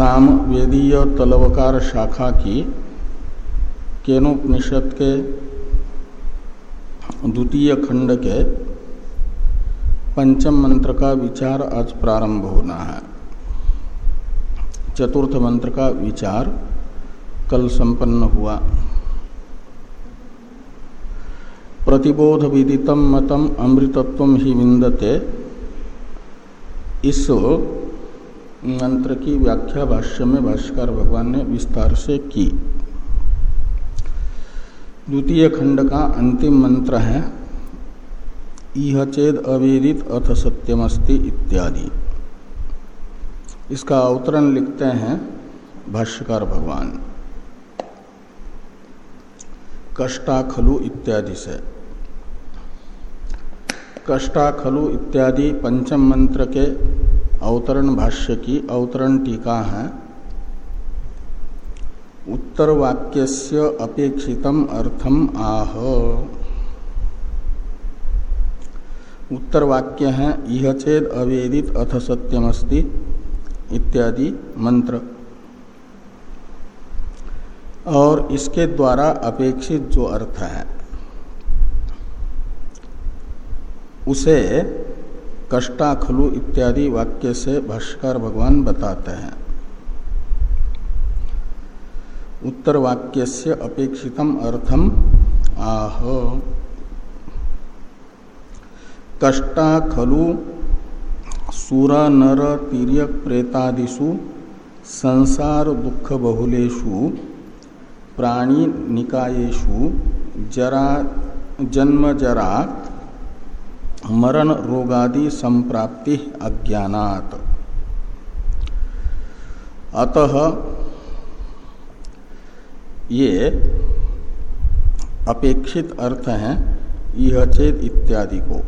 साम वेदीय तलवकार शाखा की केनोपनिषद के द्वितीय खंड के पंचम मंत्र का विचार आज प्रारंभ होना है। चतुर्थ मंत्र का विचार कल संपन्न हुआ। प्रतिबोध विदितम मतम अमृतत्व ही विंदते। इस मंत्र की व्याख्या भाष्य में भाष्कर भगवान ने विस्तार से की। द्वितीय खंड का अंतिम मंत्र है, इह चेद अवेदित अथ सत्यमस्ति इत्यादि। इसका अवतरण लिखते हैं भाष्यकार भगवान। कष्टा खलु इत्यादि से। कष्टा खलु इत्यादि पंचम मंत्र के अवतरण भाष्य की अवतरण टीका है। उत्तर वाक्यस्य अपेक्षितम अर्थम आह। उत्तर वाक्य है यह चेद अवेदित अथ सत्यमस्ति इत्यादि मंत्र। और इसके द्वारा अपेक्षित जो अर्थ है, उसे कष्टाखलु इत्यादि वाक्य से भाष्कर भगवान बताते हैं। उत्तर वाक्य से अपेक्षितम अर्थम आह। कष्टा खलु सुर नर तिर्यक प्रेतादिषु संसार दुख बहुलेशु प्राणी निकायेशु जरा जन्म जरा मरण रोगादि संप्राप्ति अज्ञानात। अतः ये अपेक्षित अर्थ हैं यह चेत इत्यादि को।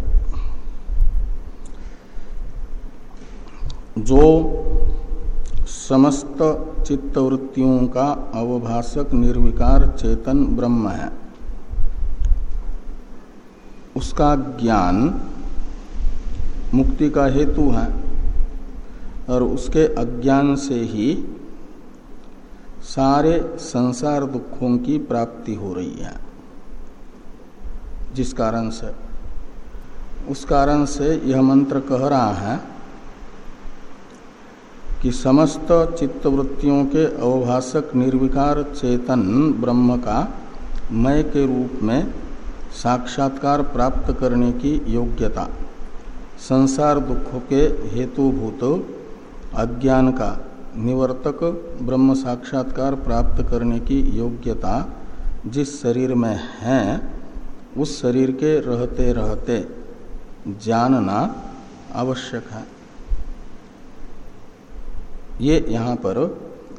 जो समस्त चित्तवृत्तियों का अवभाषक निर्विकार चेतन ब्रह्म है। उसका ज्ञान मुक्ति का हेतु है और उसके अज्ञान से ही सारे संसार दुखों की प्राप्ति हो रही है। जिस कारण से? उस कारण से यह मंत्र कह रहा है कि समस्त चित्तवृत्तियों के अवभाषक निर्विकार चेतन ब्रह्म का मय के रूप में साक्षात्कार प्राप्त करने की योग्यता। संसार दुखों के हेतुभूत अज्ञान का निवर्तक ब्रह्म साक्षात्कार प्राप्त करने की योग्यता जिस शरीर में है, उस शरीर के रहते रहते जानना आवश्यक है। ये यहाँ पर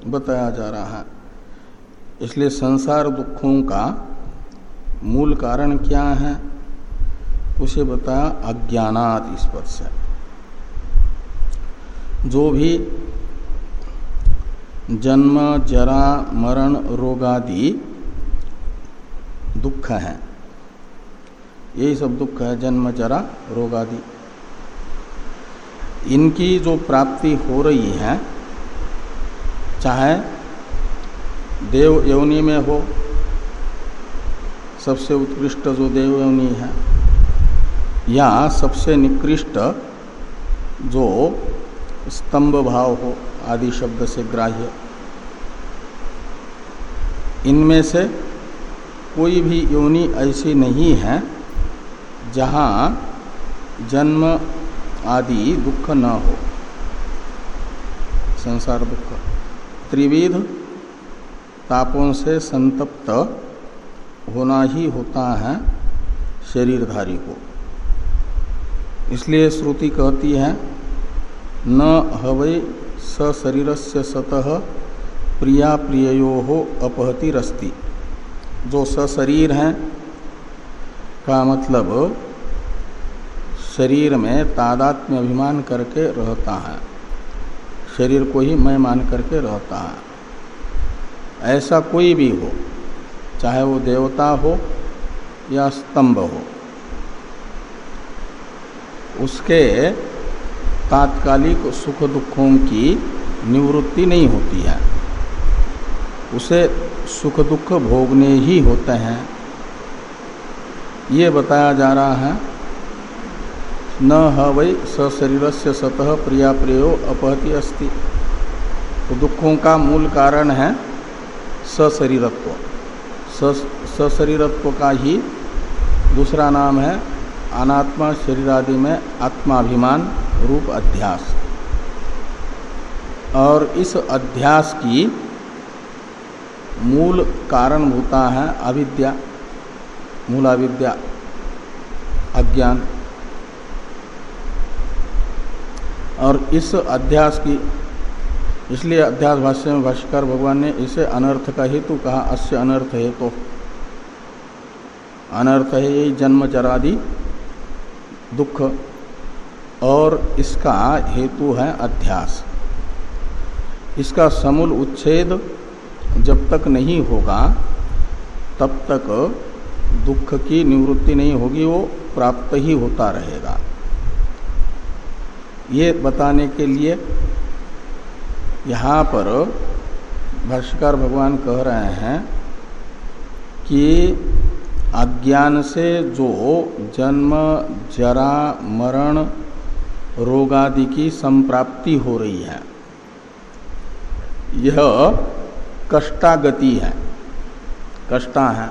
बताया जा रहा है। इसलिए संसार दुखों का मूल कारण क्या है? उसे बताया अज्ञानात इस पद से जो भी जन्म, जरा, मरण, रोगादि दुख है यही सब दुख है, जन्म, जरा, रोगादि। इनकी जो प्राप्ति हो रही है, चाहे देव यौनी में हो सबसे उत्कृष्ट जो देव यौनी है, या सबसे निकृष्ट जो स्तंभ भाव हो, आदि शब्द से ग्राह्य। इनमें से कोई भी योनि ऐसी नहीं है, जहाँ जन्म आदि दुख न हो। संसार दुख। त्रिविध तापों से संतप्त होना ही होता है शरीरधारी को। इसलिए श्रुति कहती है, न हवै स शरीर से सतह प्रिया प्रियो हो अपहति रस्ति जो सशरीर हैं, का मतलब शरीर में तादात्म्य अभिमान करके रहता है। शरीर को ही मैं मान करके रहता है। ऐसा कोई भी हो चाहे वो देवता हो या स्तंभ हो। उसके तात्कालिक सुख दुखों की निवृत्ति नहीं होती है। उसे सुख दुख भोगने ही होते हैं। ये बताया जा रहा है, न ह वै सशरीर से सतह प्रिया प्रियो अपहति अस्ति। तो दुखों का मूल कारण है सशरीरत्व सशरीरत्व का ही दूसरा नाम है अनात्मा शरीर आदि में आत्माभिमान रूप अध्यास। और इस अध्यास की मूल कारण होता है अविद्या, मूलाविद्या, अज्ञान। और इस अध्यास की इसलिए अध्यास भाष्य में भाष्यकार भगवान ने इसे अनर्थ का हेतु कहा, अस्य अनर्थ हेतु। तो अनर्थ है यही जन्म चरादि दुख, और इसका हेतु है अध्यास। इसका समूल उच्छेद जब तक नहीं होगा, तब तक दुख की निवृत्ति नहीं होगी, वो प्राप्त ही होता रहेगा। ये बताने के लिए यहाँ पर भाष्यकार भगवान कह रहे हैं कि अज्ञान से जो जन्म, जरा, मरण, रोगादि की संप्राप्ति हो रही है, यह कष्टागति है। कष्टा है,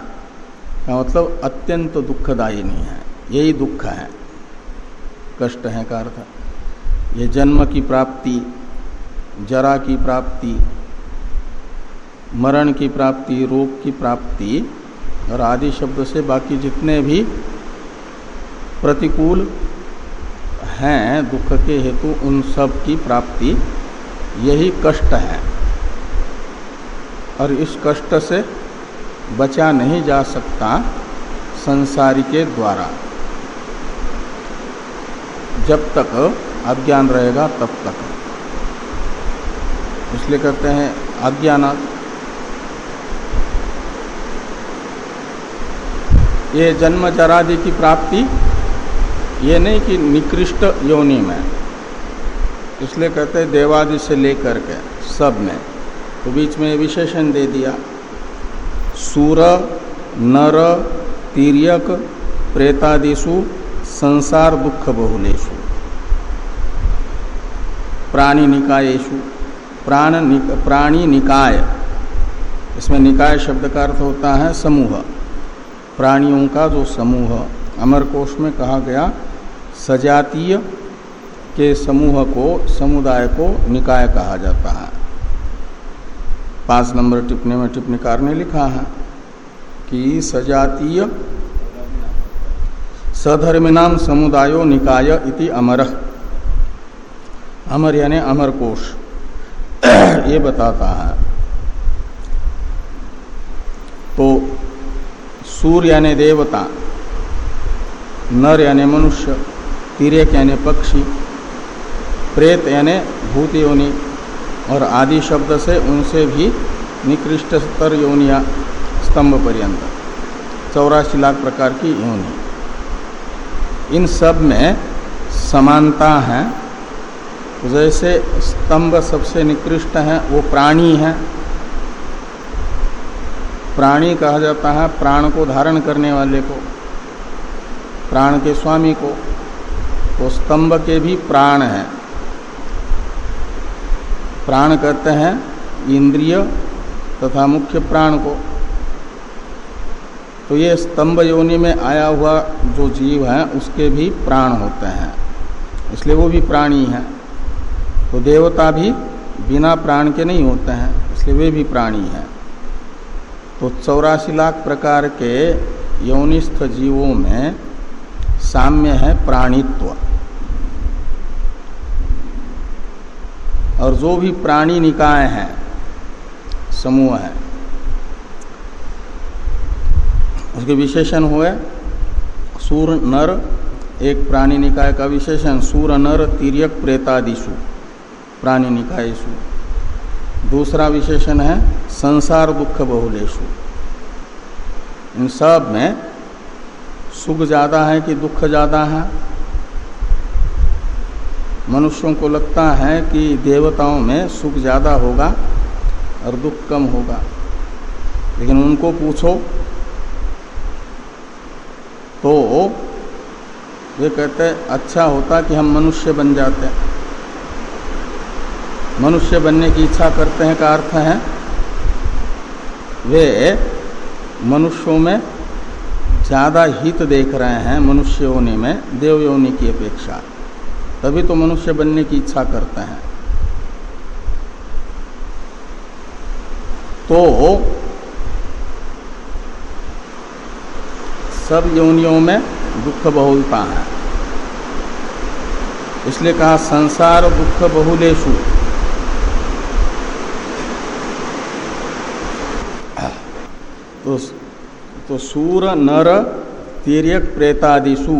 का मतलब अत्यंत दुखदायी नहीं है, यही दुख है। कष्ट है का अर्थ। ये जन्म की प्राप्ति जरा की प्राप्ति, मरण की प्राप्ति, रोग की प्राप्ति और आदि शब्द से बाकी जितने भी प्रतिकूल हैं, दुख के हेतु उन सब की प्राप्ति, यही कष्ट है। और इस कष्ट से बचा नहीं जा सकता संसारी के द्वारा। जब तक अज्ञान रहेगा, तब तक। इसलिए कहते हैं अज्ञान ये जन्म जरादि की प्राप्ति, ये नहीं कि निकृष्ट योनि में। इसलिए कहते हैं देवादि से लेकर के सब में। तो बीच में विशेषण दे दिया। सूर, नर, तीर्यक प्रेतादिशु संसार दुख बहुलेशु प्राणी निकायेशु प्राण निक, प्राणी निकाय। इसमें निकाय शब्द का अर्थ होता है समूह। प्राणियों का जो समूह अमर कोश में कहा गया सजातीय के समूह को समुदाय को निकाय कहा जाता है। पाँच नंबर टिप्पणी में टिप्पणीकार ने लिखा है कि सजातीय सधर्मिनाम समुदायो निकाय इति अमर। अमर यानी अमर कोश। ये बताता है। तो सूर्य यानी देवता, नर यानी मनुष्य, तिरक यानी पक्षी, प्रेत यानी भूत योनि और आदि शब्द से उनसे भी निकृष्ट स्तर योनिया स्तंभ पर्यंत, चौरासी लाख प्रकार की योनि। इन सब में समानता है जैसे स्तंभ सबसे निकृष्ट है, वो प्राणी है। प्राणी कहा जाता है, प्राण को धारण करने वाले को, प्राण के स्वामी को तो स्तंभ के भी प्राण है। प्राण कहते हैं, इंद्रिय तथा मुख्य प्राण को। तो ये स्तंभ योनि में आया हुआ जो जीव है, उसके भी प्राण होते हैं। इसलिए वो भी प्राणी है। तो देवता भी बिना प्राण के नहीं होते हैं, इसलिए वे भी प्राणी हैं। तो चौरासी लाख प्रकार के यौनिस्थ जीवों में साम्य है प्राणित्व। और जो भी प्राणी निकाय हैं, समूह है, उसके विशेषण हुए। सूर, नर, एक प्राणी निकाय का विशेषण, सूर, नर तिरक प्रेतादिशु प्राणी निकायसु दूसरा विशेषण है, संसार दुख बहुलेशु इन सब में सुख ज़्यादा है कि दुख ज़्यादा है? मनुष्यों को लगता है कि देवताओं में सुख ज़्यादा होगा और दुख कम होगा। लेकिन उनको पूछो तो वे कहते अच्छा होता कि हम मनुष्य बन जाते मनुष्य बनने की इच्छा करते हैं का अर्थ है, वे मनुष्यों में ज़्यादा हित देख रहे हैं मनुष्य योनि में देव योनि की अपेक्षा। तभी तो मनुष्य बनने की इच्छा करते हैं। तो सब योनियों में दुख बहुलता है। इसलिए कहा संसार दुख बहुलेशु तो तो सूर, नर, तीर्यक प्रेतादिशु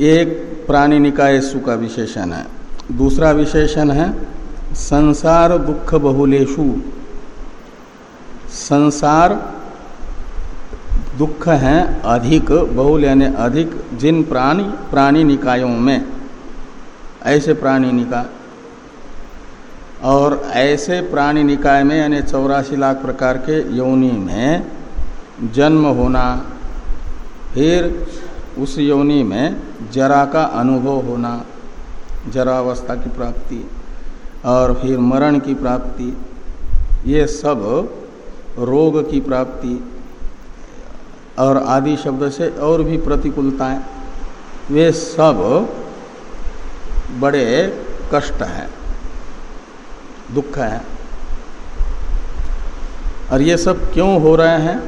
एक प्राणी निकायसु का विशेषण है। दूसरा विशेषण है, संसार दुख बहुलेशु संसार दुख हैं अधिक, बहुल यानी अधिक, जिन प्राणी प्राणी निकायों में, ऐसे प्राणी निकाय और ऐसे प्राणी निकाय में, यानी चौरासी लाख प्रकार के योनि में जन्म होना, फिर उस योनि में जरा का अनुभव होना, जरावस्था की प्राप्ति और फिर मरण की प्राप्ति, ये सब रोग की प्राप्ति और आदि शब्द से और भी प्रतिकूलताएँ, वे सब बड़े कष्ट हैं। दुख है। और ये सब क्यों हो रहे हैं?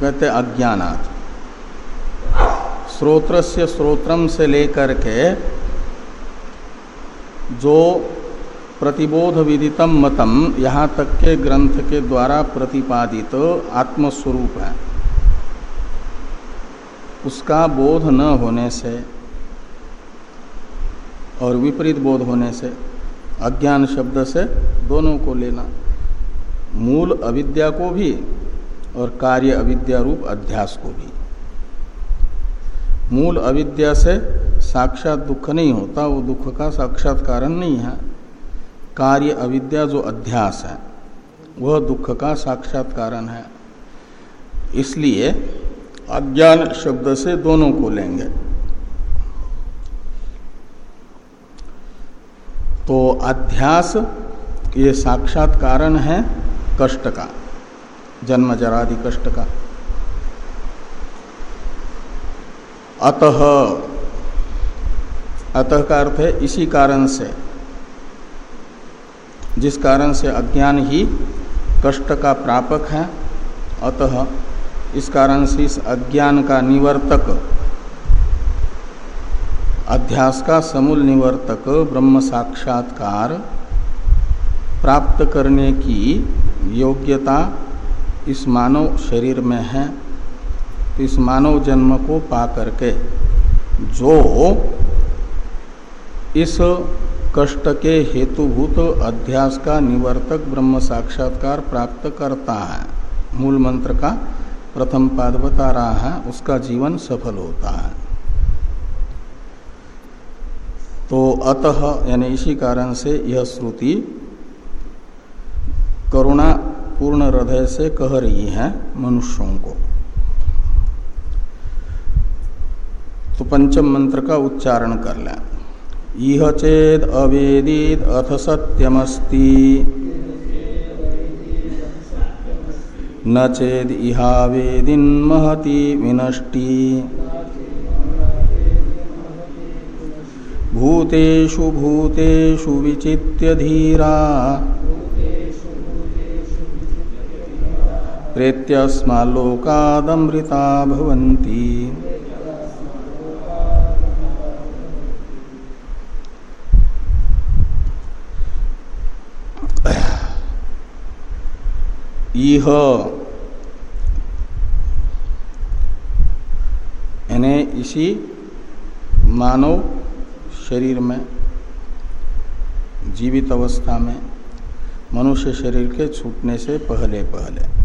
कहते अज्ञानात्। स्रोत्र से स्रोत्रम से लेकर के जो प्रतिबोध विदितम मतम, यहाँ तक के ग्रंथ के द्वारा प्रतिपादित आत्मस्वरूप है। उसका बोध न होने से और विपरीत बोध होने से अज्ञान शब्द से दोनों को लेना। मूल अविद्या को भी और कार्य अविद्या रूप अध्यास को भी। मूल अविद्या से साक्षात दुख नहीं होता, वो दुख का साक्षात कारण नहीं है। कार्य अविद्या जो अध्यास है, वह दुख का साक्षात कारण है। इसलिए अज्ञान शब्द से दोनों को लेंगे। तो अध्यास ये साक्षात कारण है कष्ट का, जन्म जरादि कष्ट का। अतः अतः का अर्थ है इसी कारण से, जिस कारण से अज्ञान ही कष्ट का प्रापक है, अतः इस कारण से इस अज्ञान का निवर्तक अध्यास का समूल निवर्तक ब्रह्म साक्षात्कार प्राप्त करने की योग्यता इस मानव शरीर में है तो इस मानव जन्म को पा करके जो इस कष्ट के हेतुभूत अध्यास का निवर्तक ब्रह्म साक्षात्कार प्राप्त करता है, मूल मंत्र का प्रथम पाद बता रहा है, उसका जीवन सफल होता है। तो अतः, यानी इसी कारण से यह श्रुति करुणा पूर्ण हृदय से कह रही है मनुष्यों को। तो पंचम मंत्र का उच्चारण कर लें। यह चेद अवेदित अथ सत्यमस्ति। न चेद इहावेदिन महति विनष्टि। भूतेषु भूतेषु विचित्य धीरा प्रेत्यस्मालोकादमृता भवन्ति। इह इसी मानव शरीर में, जीवित अवस्था में, मनुष्य शरीर के छूटने से पहले पहले।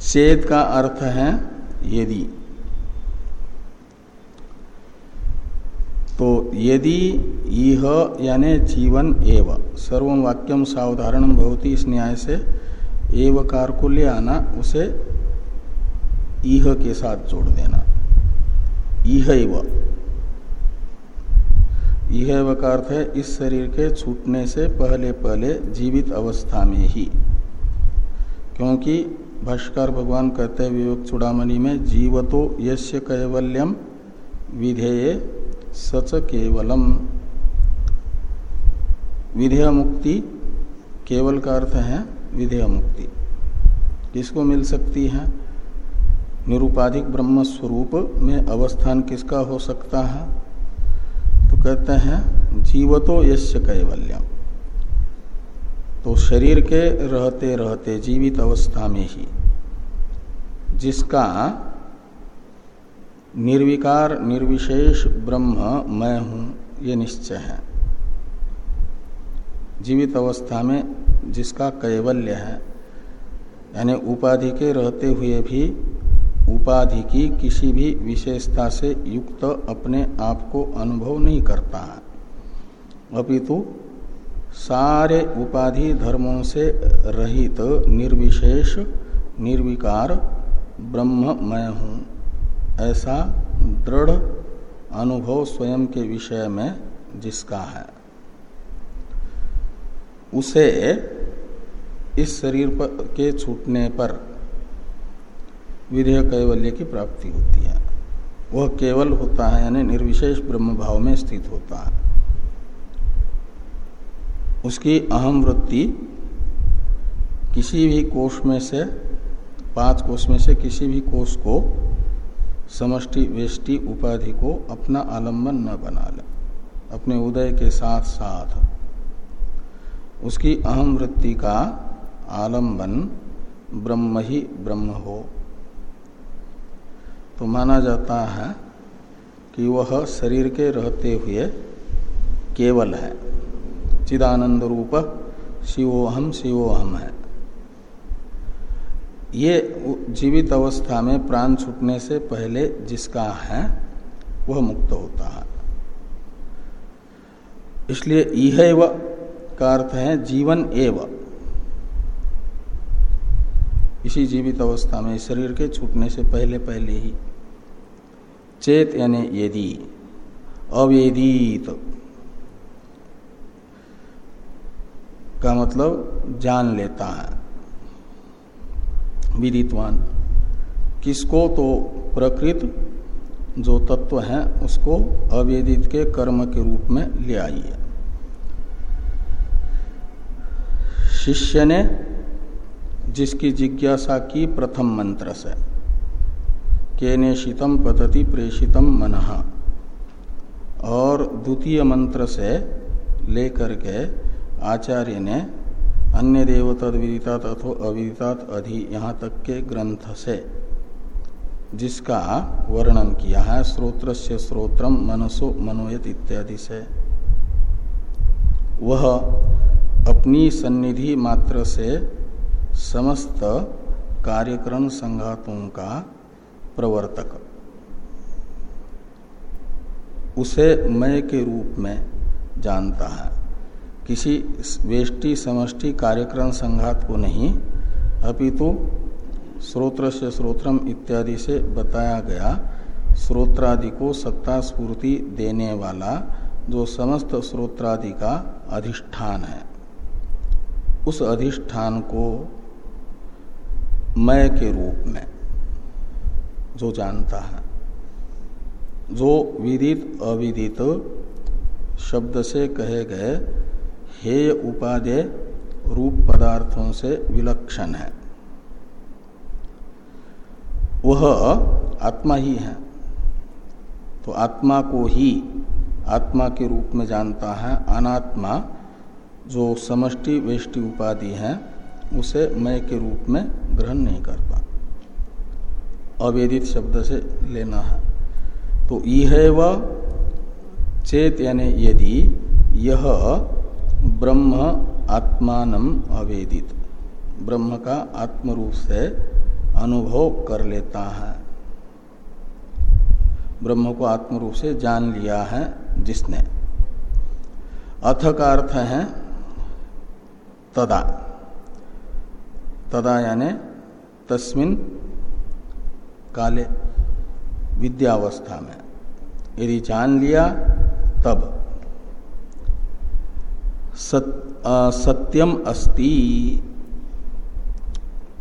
चेत का अर्थ है यदि। तो यदि यह यानी जीवन एव। सर्व वाक्यम सावधारण बहुत इस न्याय से। एवकार को ले आना उसे इह के साथ जोड़ देना। इह यह का अर्थ है, इस शरीर के छूटने से पहले पहले जीवित अवस्था में ही। क्योंकि भाष्कर भगवान कहते हैं, विवेक चुड़ामणि में, जीवतो यश्य कैवल्यम विधेय सच केवलम। विधेय मुक्ति केवल का अर्थ है विधेय मुक्ति किसको मिल सकती है? निरुपाधिक ब्रह्म स्वरूप में अवस्थान किसका हो सकता है? तो कहते हैं, जीवतो यश कैवल्यम। तो शरीर के रहते रहते जीवित अवस्था में ही, जिसका निर्विकार, निर्विशेष ब्रह्म मैं हूँ, ये निश्चय है। जीवित अवस्था में जिसका कैवल्य है, यानी उपाधि के रहते हुए भी उपाधि की किसी भी विशेषता से युक्त अपने आप को अनुभव नहीं करता। है अपितु सारे उपाधि धर्मों से रहित निर्विशेष, निर्विकार ब्रह्म मैं हूँ। ऐसा दृढ़ अनुभव स्वयं के विषय में जिसका है। उसे इस शरीर पर के छूटने पर विधेय कैवल्य की प्राप्ति होती है। वह केवल होता है, यानी निर्विशेष ब्रह्म भाव में स्थित होता है। उसकी अहम वृत्ति किसी भी कोष में से, पाँच कोष में से किसी भी कोष को समष्टि, वेष्टि, उपाधि को अपना आलंबन न बना ले, अपने उदय के साथ साथ। उसकी अहम वृत्ति का आलंबन ब्रह्म ही ब्रह्म हो। तो माना जाता है कि वह शरीर के रहते हुए केवल है। चिदानंद रूप शिवोहम शिवोहम है। ये जीवित अवस्था में प्राण छूटने से पहले जिसका है, वह मुक्त होता है। इसलिए यह का अर्थ है जीवन एव। इसी जीवित अवस्था में शरीर के छूटने से पहले पहले ही। चेत यानी यदि अवेदित का मतलब जान लेता है। विदितवान, किसको तो प्रकृत जो तत्व है, उसको अवेदित के कर्म के रूप में ले आई है शिष्य ने जिसकी जिज्ञासा की प्रथम मंत्र से। केनेशितम पतति प्रेषितम मन। और द्वितीय मंत्र से लेकर के आचार्य ने अन्य देव तद विदितात अथो अविदितात अधि यहाँ तक के ग्रंथ से, जिसका वर्णन किया है स्रोत्र से स्रोत्रम मनसो मनोयत इत्यादि से। वह अपनी सन्निधि मात्र से समस्त कार्यक्रम संघातों का प्रवर्तक। उसे मय के रूप में जानता है। किसी वेष्टि समष्टि कार्यक्रम संघात को नहीं, अपितु स्रोत्र से स्रोत्रम इत्यादि से बताया गया स्रोत्रादि को सत्ता स्फूर्ति देने वाला जो समस्त स्रोत्रादि का अधिष्ठान है। उस अधिष्ठान को मय के रूप में, जो जानता है, जो विदित अविदित शब्द से कहे गए हेय उपादेय रूप पदार्थों से विलक्षण है। वह आत्मा ही है। तो आत्मा को ही आत्मा के रूप में जानता है। अनात्मा, जो समष्टि वेष्टि उपाधि है उसे मय के रूप में ग्रहण नहीं करता अवेदित शब्द से लेना है। तो यह चेत यानी यदि यह ब्रह्म आत्मान अवेदित। ब्रह्म का आत्म रूप से अनुभव कर लेता है। ब्रह्म को आत्म रूप से जान लिया है जिसने। अथ का अर्थ है तदा। तदा यानी तस्मिन काले विद्यावस्था में। यदि जान लिया तब। सत, आ, सत्यम अस्ति।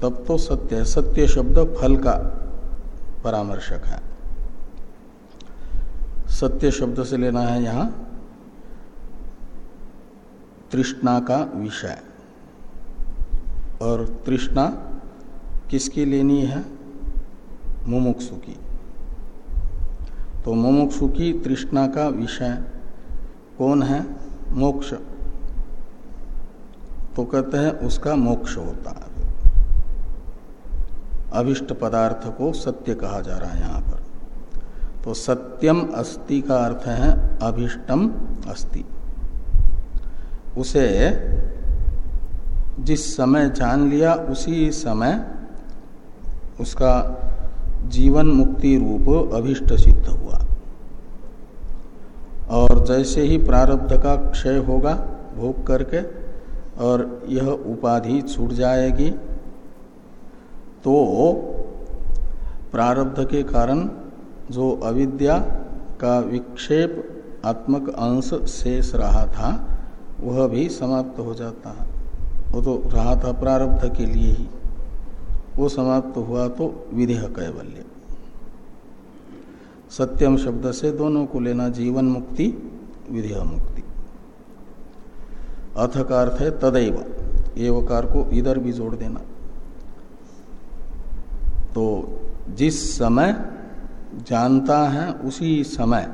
तब तो सत्य सत्य शब्द फल का परामर्शक है। सत्य शब्द से लेना है यहाँ तृष्णा का विषय। और तृष्णा किसकी लेनी है? मुमुक्षु की तो मुमुक्षु की तृष्णा का विषय कौन है? मोक्ष। तो कहते हैं उसका मोक्ष होता है। अभिष्ट पदार्थ को सत्य कहा जा रहा है यहाँ पर। तो सत्यम अस्ति का अर्थ है अभिष्टम अस्ति। उसे जिस समय जान लिया, उसी समय उसका जीवन मुक्ति रूप अभिष्ट सिद्ध हुआ। और जैसे ही प्रारब्ध का क्षय होगा, भोग करके, और यह उपाधि छूट जाएगी तो प्रारब्ध के कारण जो अविद्या का विक्षेप आत्मक अंश शेष रहा था, वह भी समाप्त हो जाता है। वो तो रहा था प्रारब्ध के लिए ही। वो समाप्त हुआ तो विधेय कैवल्य। सत्यम शब्द से दोनों को लेना जीवन मुक्ति विधेय मुक्ति। अथ का अर्थ है तदैव। एवकार को इधर भी जोड़ देना। तो जिस समय जानता है उसी समय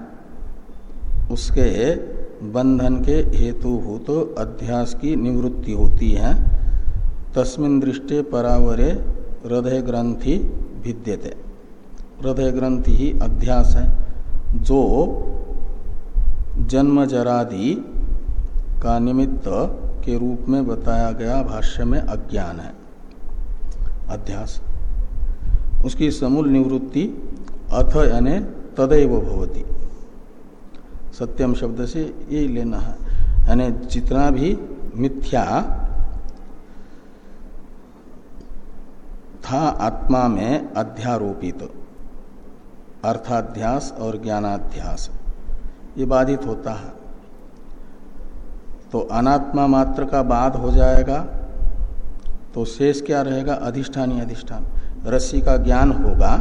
उसके बंधन के हेतुभूत अध्यास की निवृत्ति होती है। तस्मिन दृष्टि परावरे हृदय ग्रंथि भिद्यते। हृदय ग्रंथि ही अध्यास है। जो जन्म जरादि का निमित्त के रूप में बताया गया भाष्य में अज्ञान है। अध्यास। उसकी समूल निवृत्ति अथ यानी तदैव भवती। सत्यम शब्द से यही लेना है। यानी जितना भी मिथ्या था आत्मा में अध्यारोपित, अर्थाध्यास और ज्ञानाध्यास, ये बाधित होता है। तो अनात्मा मात्र का बाद हो जाएगा तो शेष क्या रहेगा? अधिष्ठान ही अधिष्ठान। रस्सी का ज्ञान होगा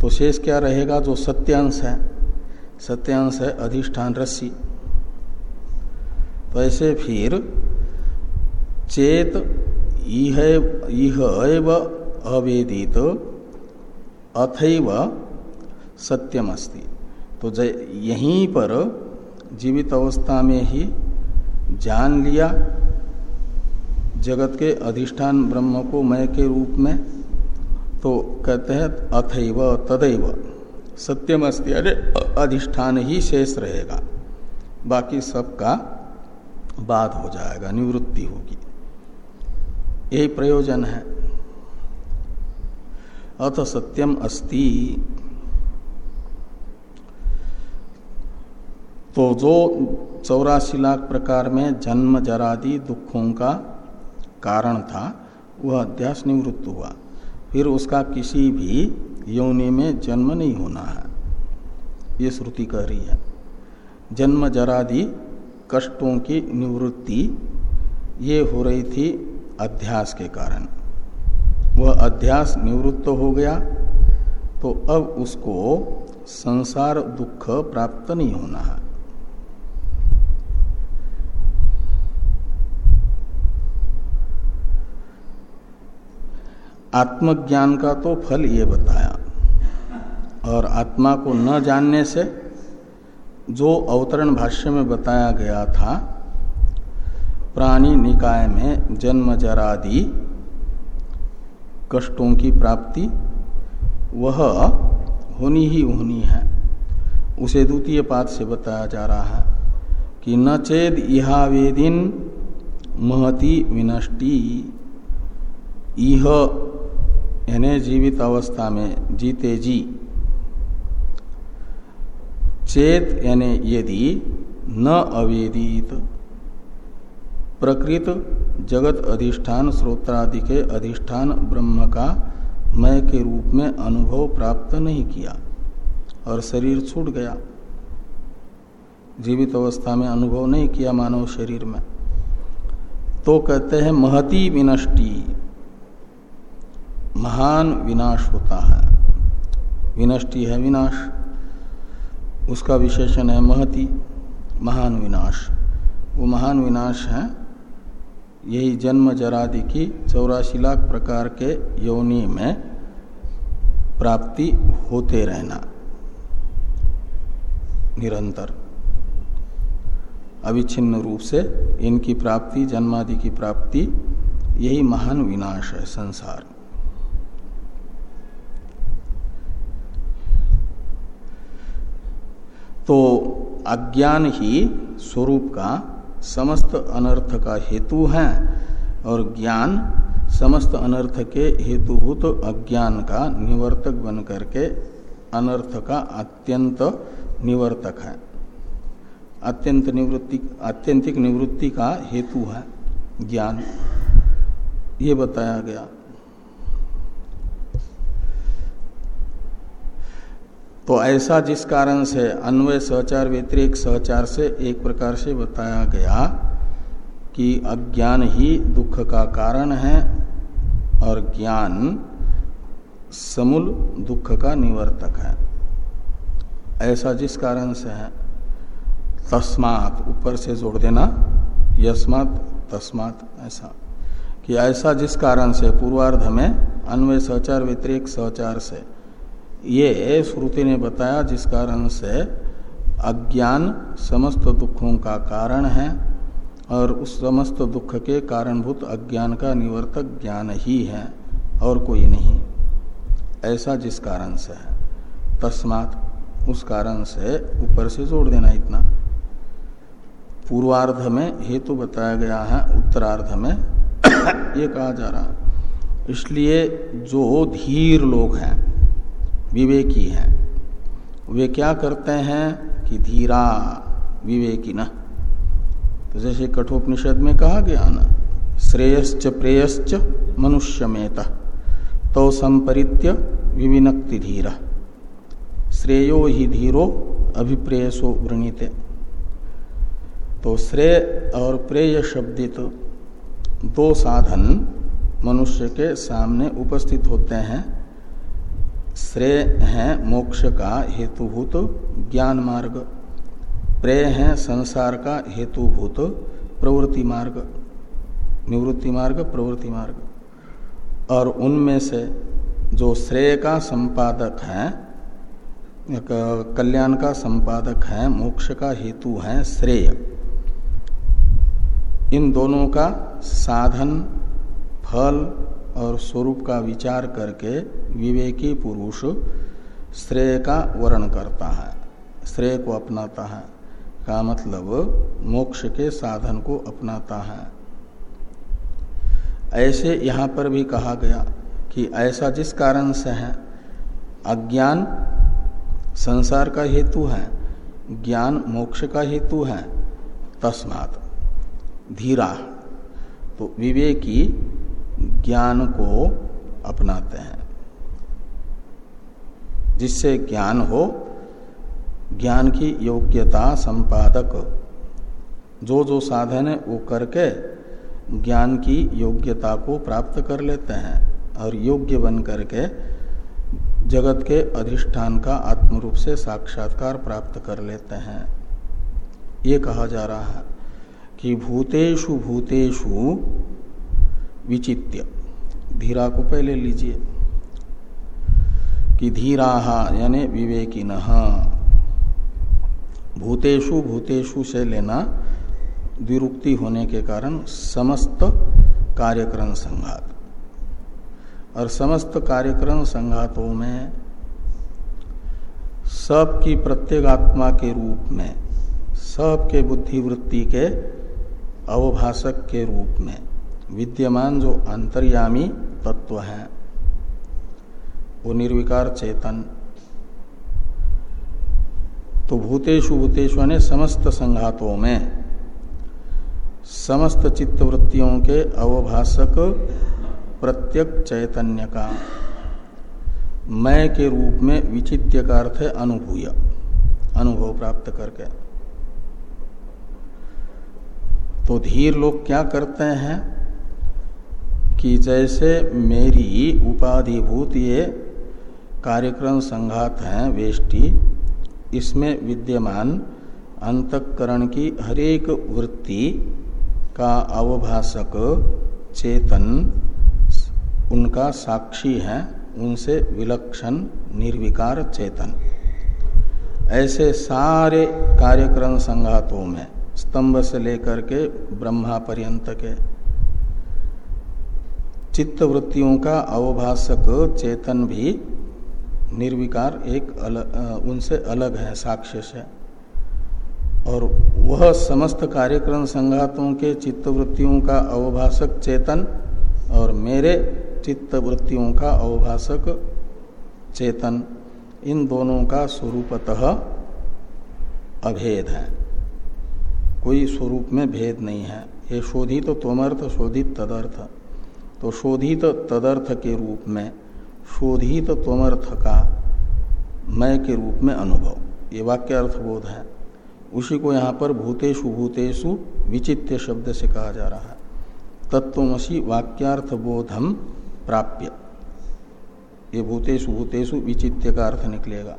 तो शेष क्या रहेगा? जो सत्यांश है। सत्यांश है, अधिष्ठान रस्सी। तो फिर चेत इह अवेदित, अथैव सत्यम अस्ति तो यहीं पर जीवित अवस्था में ही जान लिया जगत के अधिष्ठान ब्रह्म को मय के रूप में तो कहते हैं अथैव, तदैव। सत्यम अस्ति। अरे, अधिष्ठान ही शेष रहेगा। बाकी सबका बाद हो जाएगा, निवृत्ति होगी। यही प्रयोजन है। अथ सत्यम अस्ति। तो जो चौरासी लाख प्रकार में जन्म जरादि दुखों का कारण था, वह अध्यास निवृत्त हुआ। फिर उसका किसी भी योनि में जन्म नहीं होना है। ये श्रुति कह रही है। जन्म जरादि कष्टों की निवृत्ति ये हो रही थी अध्यास के कारण। वह अध्यास निवृत्त हो गया तो अब उसको संसार दुख प्राप्त नहीं होना है। आत्मज्ञान का तो फल ये बताया। और आत्मा को न जानने से जो अवतरण भाष्य में बताया गया था, प्राणी निकाय में जन्म जरादि, कष्टों की प्राप्ति, वह होनी ही होनी है। उसे द्वितीय पाद से बताया जा रहा है कि न चेद इहावेदिन महति विनष्टि। इह यानी जीवित अवस्था में जीते जी। चेत यानी यदि न अवेदित, प्रकृत जगत अधिष्ठान श्रोत्रादि के अधिष्ठान ब्रह्म का मय के रूप में अनुभव प्राप्त नहीं किया और शरीर छूट गया। जीवित अवस्था में अनुभव नहीं किया मानव शरीर में। तो कहते हैं महती विनष्टि। महान विनाश होता है। विनष्टि है विनाश। उसका विशेषण है महति, महान विनाश। वो महान विनाश है। यही जन्म जरादि की चौरासी लाख प्रकार के योनि में प्राप्ति होते रहना। निरंतर। अविच्छिन्न रूप से इनकी प्राप्ति, जन्मादि की प्राप्ति, यही महान विनाश है संसार। तो अज्ञान ही स्वरूप का समस्त अनर्थ का हेतु है और ज्ञान समस्त अनर्थ के हेतुभूत अज्ञान का निवर्तक बन करके अनर्थ का अत्यंत निवर्तक है। अत्यंत निवृत्ति आत्यंतिक निवृत्ति का हेतु है ज्ञान। ये बताया गया। तो ऐसा जिस कारण से अन्वय सहचार व्यतिरिक सहचार से एक प्रकार से बताया गया कि अज्ञान ही दुख का कारण है और ज्ञान समूल दुख का निवर्तक है। ऐसा जिस कारण से है, तस्मात ऊपर से जोड़ देना, यस्मात तस्मात ऐसा। कि ऐसा जिस कारण से पूर्वार्ध में अन्वय सहचार व्यतिरिक सहचार से ये श्रुति ने बताया जिस कारण से अज्ञान समस्त दुखों का कारण है और उस समस्त दुख के कारणभूत अज्ञान का निवर्तक ज्ञान ही है और कोई नहीं। ऐसा जिस कारण से है। तस्मात उस कारण से ऊपर से जोड़ देना इतना। पूर्वार्ध में हेतु तो बताया गया है, उत्तरार्ध में ये कहा जा रहा इसलिए जो धीर लोग हैं विवेकी हैं। वे क्या करते हैं कि धीरा विवेकी न। तो जैसे कठोपनिषद में कहा गया ना, श्रेयश्च प्रेयश्च मनुष्यमेत तो संपरित्य विविनक्ति धीरा। श्रेयो ही धीरो अभिप्रेयसो वृणीते। तो श्रेय और प्रेय शब्दित दो साधन मनुष्य के सामने उपस्थित होते हैं। श्रेय है मोक्ष का हेतुभूत ज्ञान मार्ग प्रेय है संसार का हेतुभूत, प्रवृत्ति मार्ग। निवृत्ति मार्ग, प्रवृत्ति मार्ग। और उनमें से जो श्रेय का संपादक है कल्याण का संपादक है, मोक्ष का हेतु है श्रेय। इन दोनों का साधन, फल और स्वरूप का विचार करके विवेकी पुरुष श्रेय का वर्ण करता है, श्रेय को अपनाता है, का मतलब मोक्ष के साधन को अपनाता है। ऐसे यहाँ पर भी कहा गया कि ऐसा जिस कारण से है, अज्ञान संसार का हेतु है, ज्ञान मोक्ष का हेतु है, तस्मात धीरा। तो विवेकी ज्ञान को अपनाते हैं। जिससे ज्ञान हो, ज्ञान की योग्यता संपादक जो जो साधन है, वो करके ज्ञान की योग्यता को प्राप्त कर लेते हैं और योग्य बन करके जगत के अधिष्ठान का आत्म रूप से साक्षात्कार प्राप्त कर लेते हैं। ये कहा जा रहा है कि भूतेषु भूतेषु विचित्य। धीरा को पहले लीजिए। कि धीरा यानी विवेकिन। भूतेषु भूतेषु से लेना द्विरुक्ति होने के कारण समस्त कार्यक्रम संघात। और समस्त कार्यक्रम संघातों में सब सबकी प्रत्येगात्मा के रूप में, सबके बुद्धिवृत्ति के अवभाषक के रूप में विद्यमान जो अंतर्यामी तत्व है, वो निर्विकार चेतन। तो भूतेषु भूतेषु ने समस्त संघातों में, समस्त चित्तवृत्तियों के अवभाषक प्रत्यक चैतन्य का, मैं के रूप में विचित्य का अर्थ है अनुभूय, अनुभव प्राप्त करके। तो धीर लोग क्या करते हैं? कि जैसे मेरी उपाधिभूत ये कार्यक्रम संघात हैं, वेष्टि, इसमें विद्यमान अंतकरण की हरेक वृत्ति का अवभाषक चेतन उनका साक्षी है, उनसे विलक्षण निर्विकार चेतन। ऐसे सारे कार्यक्रम संघातों में स्तंभ से लेकर के ब्रह्मा पर्यंत के चित्त वृत्तियों का अवभाषक चेतन भी निर्विकार एक अलग उनसे अलग है साक्ष्य से और वह समस्त कार्यक्रम संघातों के चित्त वृत्तियों का अवभाषक चेतन और मेरे चित्त वृत्तियों का अवभाषक चेतन, इन दोनों का स्वरूपतः अभेद है। कोई स्वरूप में भेद नहीं है। ये शोधित तो त्वमर्थ शोधित तदर्थ। तो शोधित तदर्थ के रूप में, शोधित त्वमर्थ का मय के रूप में अनुभव। ये वाक्य अर्थबोध है। उसी को यहाँ पर भूतेषु भूतेषु विचित्य शब्द से कहा जा रहा है। तत्वमसी वाक्यार्थ बोधम प्राप्य। ये भूतेषु भूतेषु विचित्य का अर्थ निकलेगा।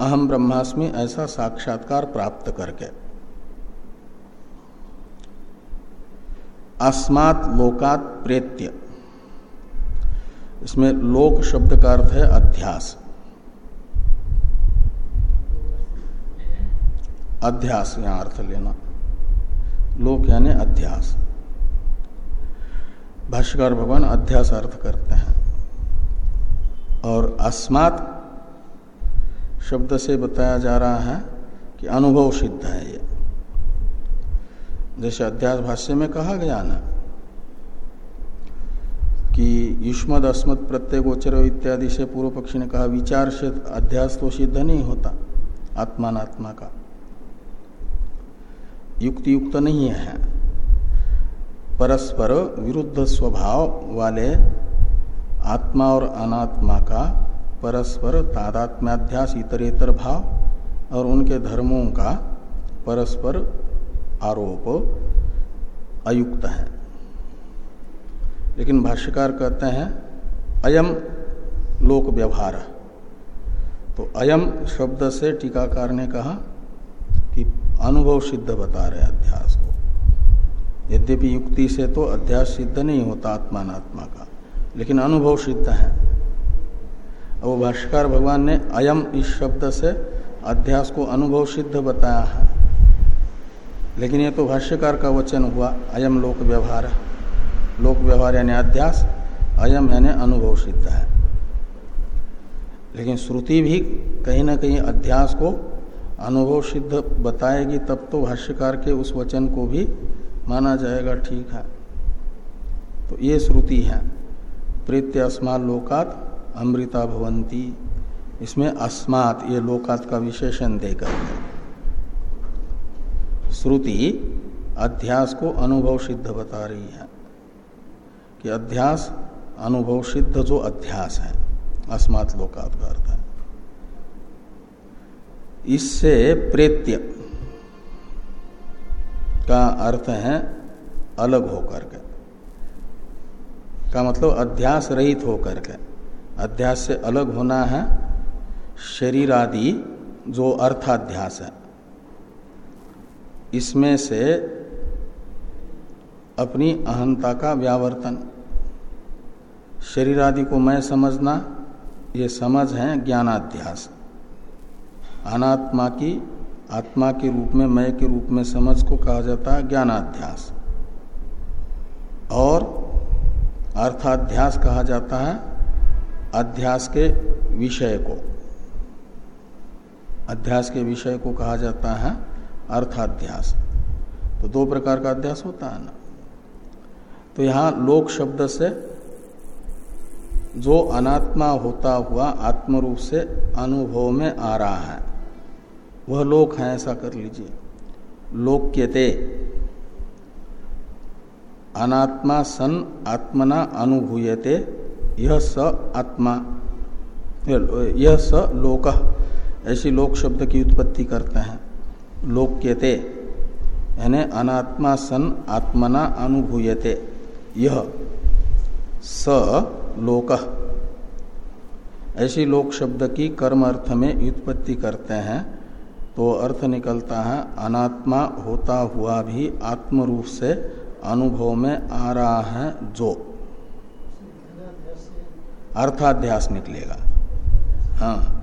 अहम ब्रह्मास्मि ऐसा साक्षात्कार प्राप्त करके। अस्मात् लोकात प्रेत्य। इसमें लोक शब्द का अर्थ है अध्यास। अध्यास यहाँ अर्थ लेना। लोक यानी अध्यास। भाष्यकार भगवान अध्यास अर्थ करते हैं। और अस्मात् शब्द से बताया जा रहा है कि अनुभव सिद्ध है ये। जैसे अध्यास भाष्य में कहा गया ना, कि युष्मद, अस्मद, प्रत्यय, गोचर इत्यादि से पूर्व पक्षी ने कहा, विचार से अध्यास तो सिद्ध नहीं होता आत्मात्मा का। युक्ति युक्त नहीं है। परस्पर विरुद्ध स्वभाव वाले आत्मा और अनात्मा का परस्पर तादात्म्याध्यास, इतरेतर भाव और उनके धर्मों का परस्पर आरोप अयुक्त है। लेकिन भाष्यकार कहते हैं, अयम लोक व्यवहार। तो अयम शब्द से टीकाकार ने कहा कि अनुभव सिद्ध बता रहे अध्यास को। यद्यपि युक्ति से तो अध्यास सिद्ध नहीं होता आत्मात्मा का, लेकिन अनुभव सिद्ध है। वो भाष्यकार भगवान ने अयम इस शब्द से अध्यास को अनुभव सिद्ध बताया है। लेकिन ये तो भाष्यकार का वचन हुआ, अयम लोक व्यवहार। लोक व्यवहार यानी अध्यास, अयम यानी अनुभव सिद्ध है। लेकिन श्रुति भी कहीं ना कहीं अध्यास को अनुभव सिद्ध बताएगी, तब तो भाष्यकार के उस वचन को भी माना जाएगा, ठीक है। तो ये श्रुति है, प्रीत्य अस्मात लोकात अमृता भवंती इसमें अस्मात, ये लोकात का विशेषण देकर श्रुति अध्यास को अनुभव सिद्ध बता रही है कि अध्यास, अनुभव सिद्ध जो अध्यास है, अस्मात लोकात अर्थ है। इससे प्रेत्य का अर्थ है अलग होकर के। का मतलब अध्यास रहित होकर के। अध्यास से अलग होना है, शरीर आदि जो अर्थाध्यास है। इसमें से अपनी अहंता का व्यावर्तन। शरीर आदि को मैं समझना, ये समझ है ज्ञानाध्यास। अनात्मा की, आत्मा के रूप में, मैं के रूप में समझ को कहा जाता है ज्ञानाध्यास। और अर्थाध्यास कहा जाता है अध्यास के विषय को। अध्यास के विषय को कहा जाता है अर्थाध्यास। तो दो प्रकार का अध्यास होता है ना। तो यहाँ लोक शब्द से जो अनात्मा होता हुआ आत्म रूप से अनुभव में आ रहा है, वह लोक है, ऐसा कर लीजिए। लोक्यते। अनात्मा सन, आत्मना अनुभूयते, यह स आत्मा। यह स लोक। ऐसी लोक शब्द की उत्पत्ति करते हैं। लोक्यते। यानी अनात्मा सन आत्मना अनुभूयते। यह स लोक। ऐसी लोक शब्द की कर्म अर्थ में व्युत्पत्ति करते हैं तो अर्थ निकलता है अनात्मा होता हुआ भी आत्म रूप से अनुभव में आ रहा है जो। अर्थाध्यास निकलेगा। हाँ।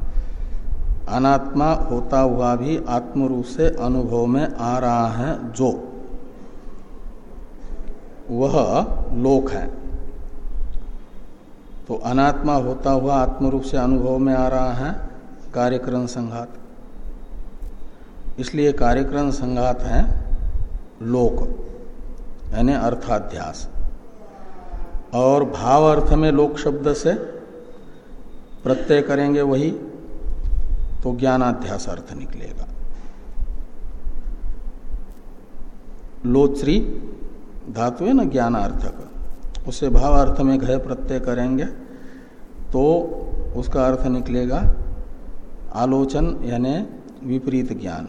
अनात्मा होता हुआ भी आत्म रूप से अनुभव में आ रहा है जो। वह लोक है। तो अनात्मा होता हुआ आत्म रूप से अनुभव में आ रहा है कार्यक्रम संघात। इसलिए कार्यक्रम संघात है लोक, यानी अर्थाध्यास। और भाव अर्थ में लोक शब्द से प्रत्यय करेंगे वही तो ज्ञानाध्यास अर्थ निकलेगा। लोचरी धातु है ना ज्ञानार्थक उससे भाव अर्थ में घय प्रत्यय करेंगे तो उसका अर्थ निकलेगा आलोचन यानी विपरीत ज्ञान,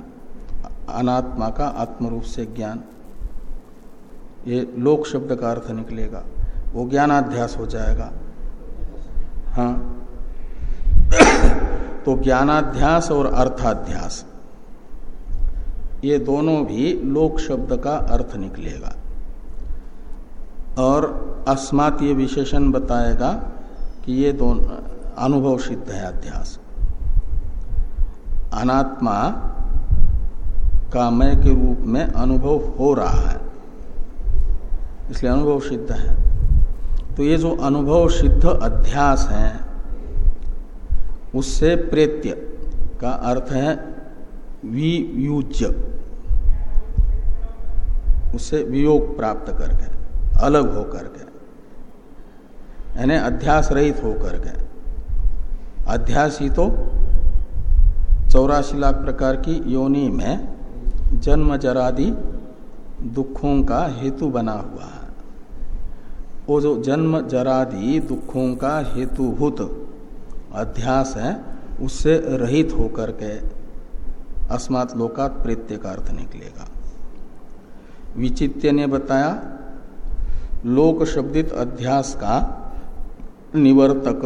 अनात्मा का आत्मरूप से ज्ञान। ये लोक शब्द का अर्थ निकलेगा, वो ज्ञानाध्यास हो जाएगा। हाँ। तो ज्ञानाध्यास और अर्थाध्यास। ये दोनों भी लोक शब्द का अर्थ निकलेगा। और अस्मात ये विशेषण बताएगा कि ये दोनों, अनुभव सिद्ध है अध्यास। अनात्मा का मय के रूप में अनुभव हो रहा है। इसलिए अनुभव सिद्ध है। तो ये जो अनुभव सिद्ध अध्यास है उससे प्रेत्य का अर्थ है वियुज्य। उससे वियोग प्राप्त करके, अलग होकर के, यानी अध्यास रहित होकर के। अध्यास ही तो चौरासी लाख प्रकार की योनि में जन्म जरादि दुखों का हेतु बना हुआ है। वो जो जन्म जरादि दुखों का हेतुभूत अध्यास है, उससे रहित होकर के अस्मात् लोकात प्रेत्य का अर्थ निकलेगा। विचित्य ने बताया लोक शब्दित अध्यास का निवर्तक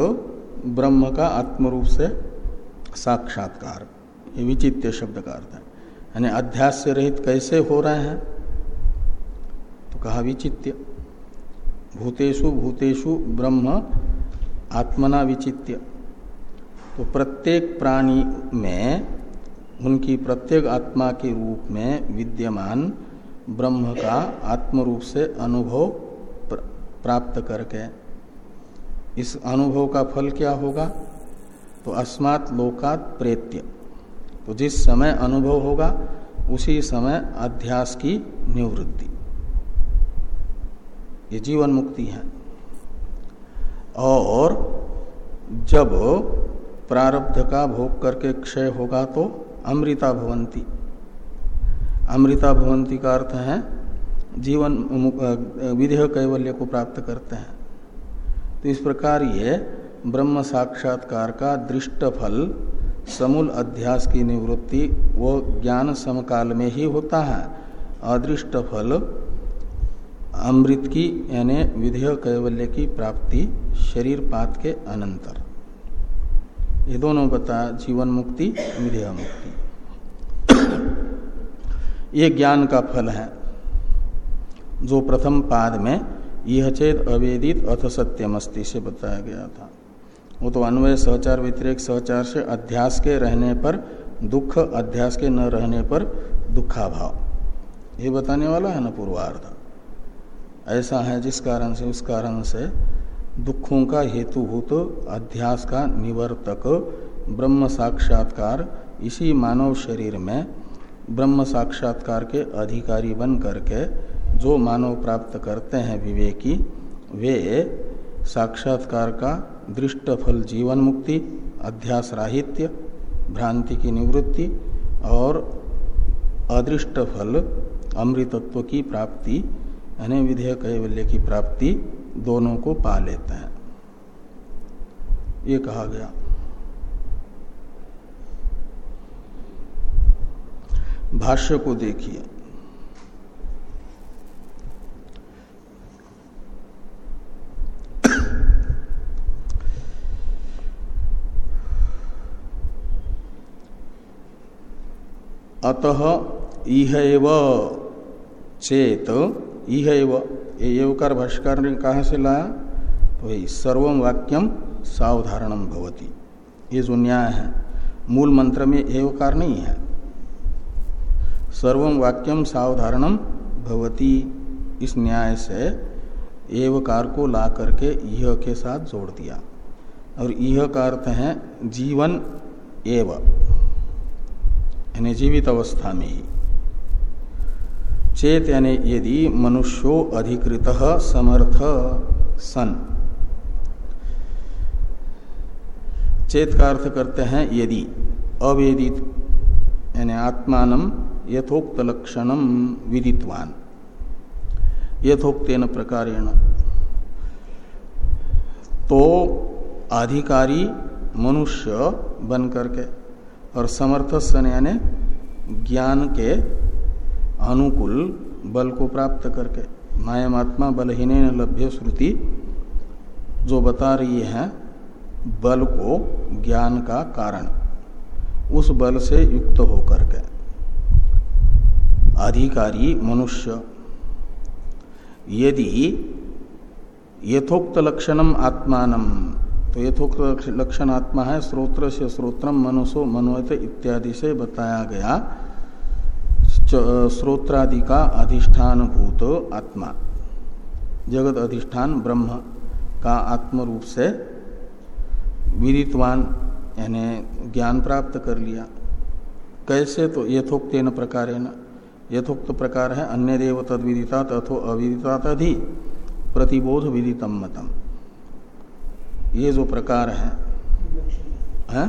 ब्रह्म का आत्मरूप से साक्षात्कार। ये विचित्य शब्द का अर्थ है। यानी अध्यास से रहित कैसे हो रहे हैं? तो कहा विचित्य। भूतेषु भूतेषु ब्रह्म, आत्मना विचित्य। तो प्रत्येक प्राणी में, उनकी प्रत्येक आत्मा के रूप में विद्यमान ब्रह्म का आत्म रूप से अनुभव प्राप्त करके। इस अनुभव का फल क्या होगा? तो अस्मात् लोकात प्रेत्य। तो जिस समय अनुभव होगा, उसी समय अध्यास की निवृत्ति। ये जीवन मुक्ति है। और जब प्रारब्ध का भोग करके क्षय होगा तो अमृता भवंती। अमृता भवंती का अर्थ है, जीवन विधेय कैवल्य को प्राप्त करते हैं। तो इस प्रकार ये ब्रह्म साक्षात्कार का दृष्ट फल समूल अध्यास की निवृत्ति वो ज्ञान समकाल में ही होता है। अदृष्ट फल अमृत की, यानी विधेय कैवल्य की प्राप्ति शरीर पात के अनंतर। ये दोनों बता, जीवन मुक्ति विधेय मुक्ति। ये ज्ञान का फल है। जो प्रथम पाद में यह चेत अवेदित अथ सत्यमस्ति से बताया गया था। वो तो अन्वय, सहचार, व्यतिरिक, सहचार से अध्यास के रहने पर, दुख अध्यास के न रहने पर दुखाभाव। ये बताने वाला है ना पूर्वार्ध। ऐसा है जिस कारण से, उस कारण से दुखों का हेतुभूत अध्यास का निवर्तक ब्रह्म साक्षात्कार इसी मानव शरीर में ब्रह्म साक्षात्कार के अधिकारी बन करके जो मानव प्राप्त करते हैं विवेकी, वे साक्षात्कार का दृष्ट फल जीवन मुक्ति अध्यास राहित्य भ्रांति की निवृत्ति और अदृष्ट फल अमृतत्व की प्राप्ति, यानी विधेय कैवल्य की प्राप्ति दोनों को पा लेते हैं। ये कहा गया। भाष्य को देखिए। अतः इहैव चेत इहैव ये एवकार भाष्कर ने कहा से लाया? तो वही सर्व वाक्यम सावधारणम भवती। ये जो न्याय है, मूल मंत्र में एवकार नहीं है। सर्व वाक्यम सावधारणम भवती। इस न्याय से एवकार को ला करके यह के साथ जोड़ दिया। और यह का अर्थ है जीवन एव। यानी जीवित अवस्था में ही। चेत यानी यदि मनुष्यो अधिकृत समर्थ सन। चेत का अर्थ करते हैं यदि, अवेदित, यानी आत्मान यथोक्त लक्षणम विदितवान। यथोक्तेन प्रकारेण। तो अधिकारी मनुष्य बन करके और समर्थ सन यानी ज्ञान के अनुकूल बल को प्राप्त करके मायात्मा बलहीन लभ्य श्रुति, जो बता रही है, बल को ज्ञान का कारण, उस बल से युक्त होकर के। अधिकारी मनुष्य, यदि यथोक्त लक्षणम आत्मान तो यथोक्त लक्षण आत्मा है स्रोत्र से स्रोत्रम मनुष्य मनोयत इत्यादि से बताया गया स्रोत्रादि का अधिष्ठान भूत आत्मा। जगत अधिष्ठान ब्रह्म का आत्म रूप से विदितवान यानी ज्ञान प्राप्त कर लिया। कैसे तो यथोक्त न प्रकार यथोक्त प्रकार है अन्य देव तद विदिता अथो अविदिता तदि प्रतिबोध विदितम मतम। ये जो प्रकार है, है?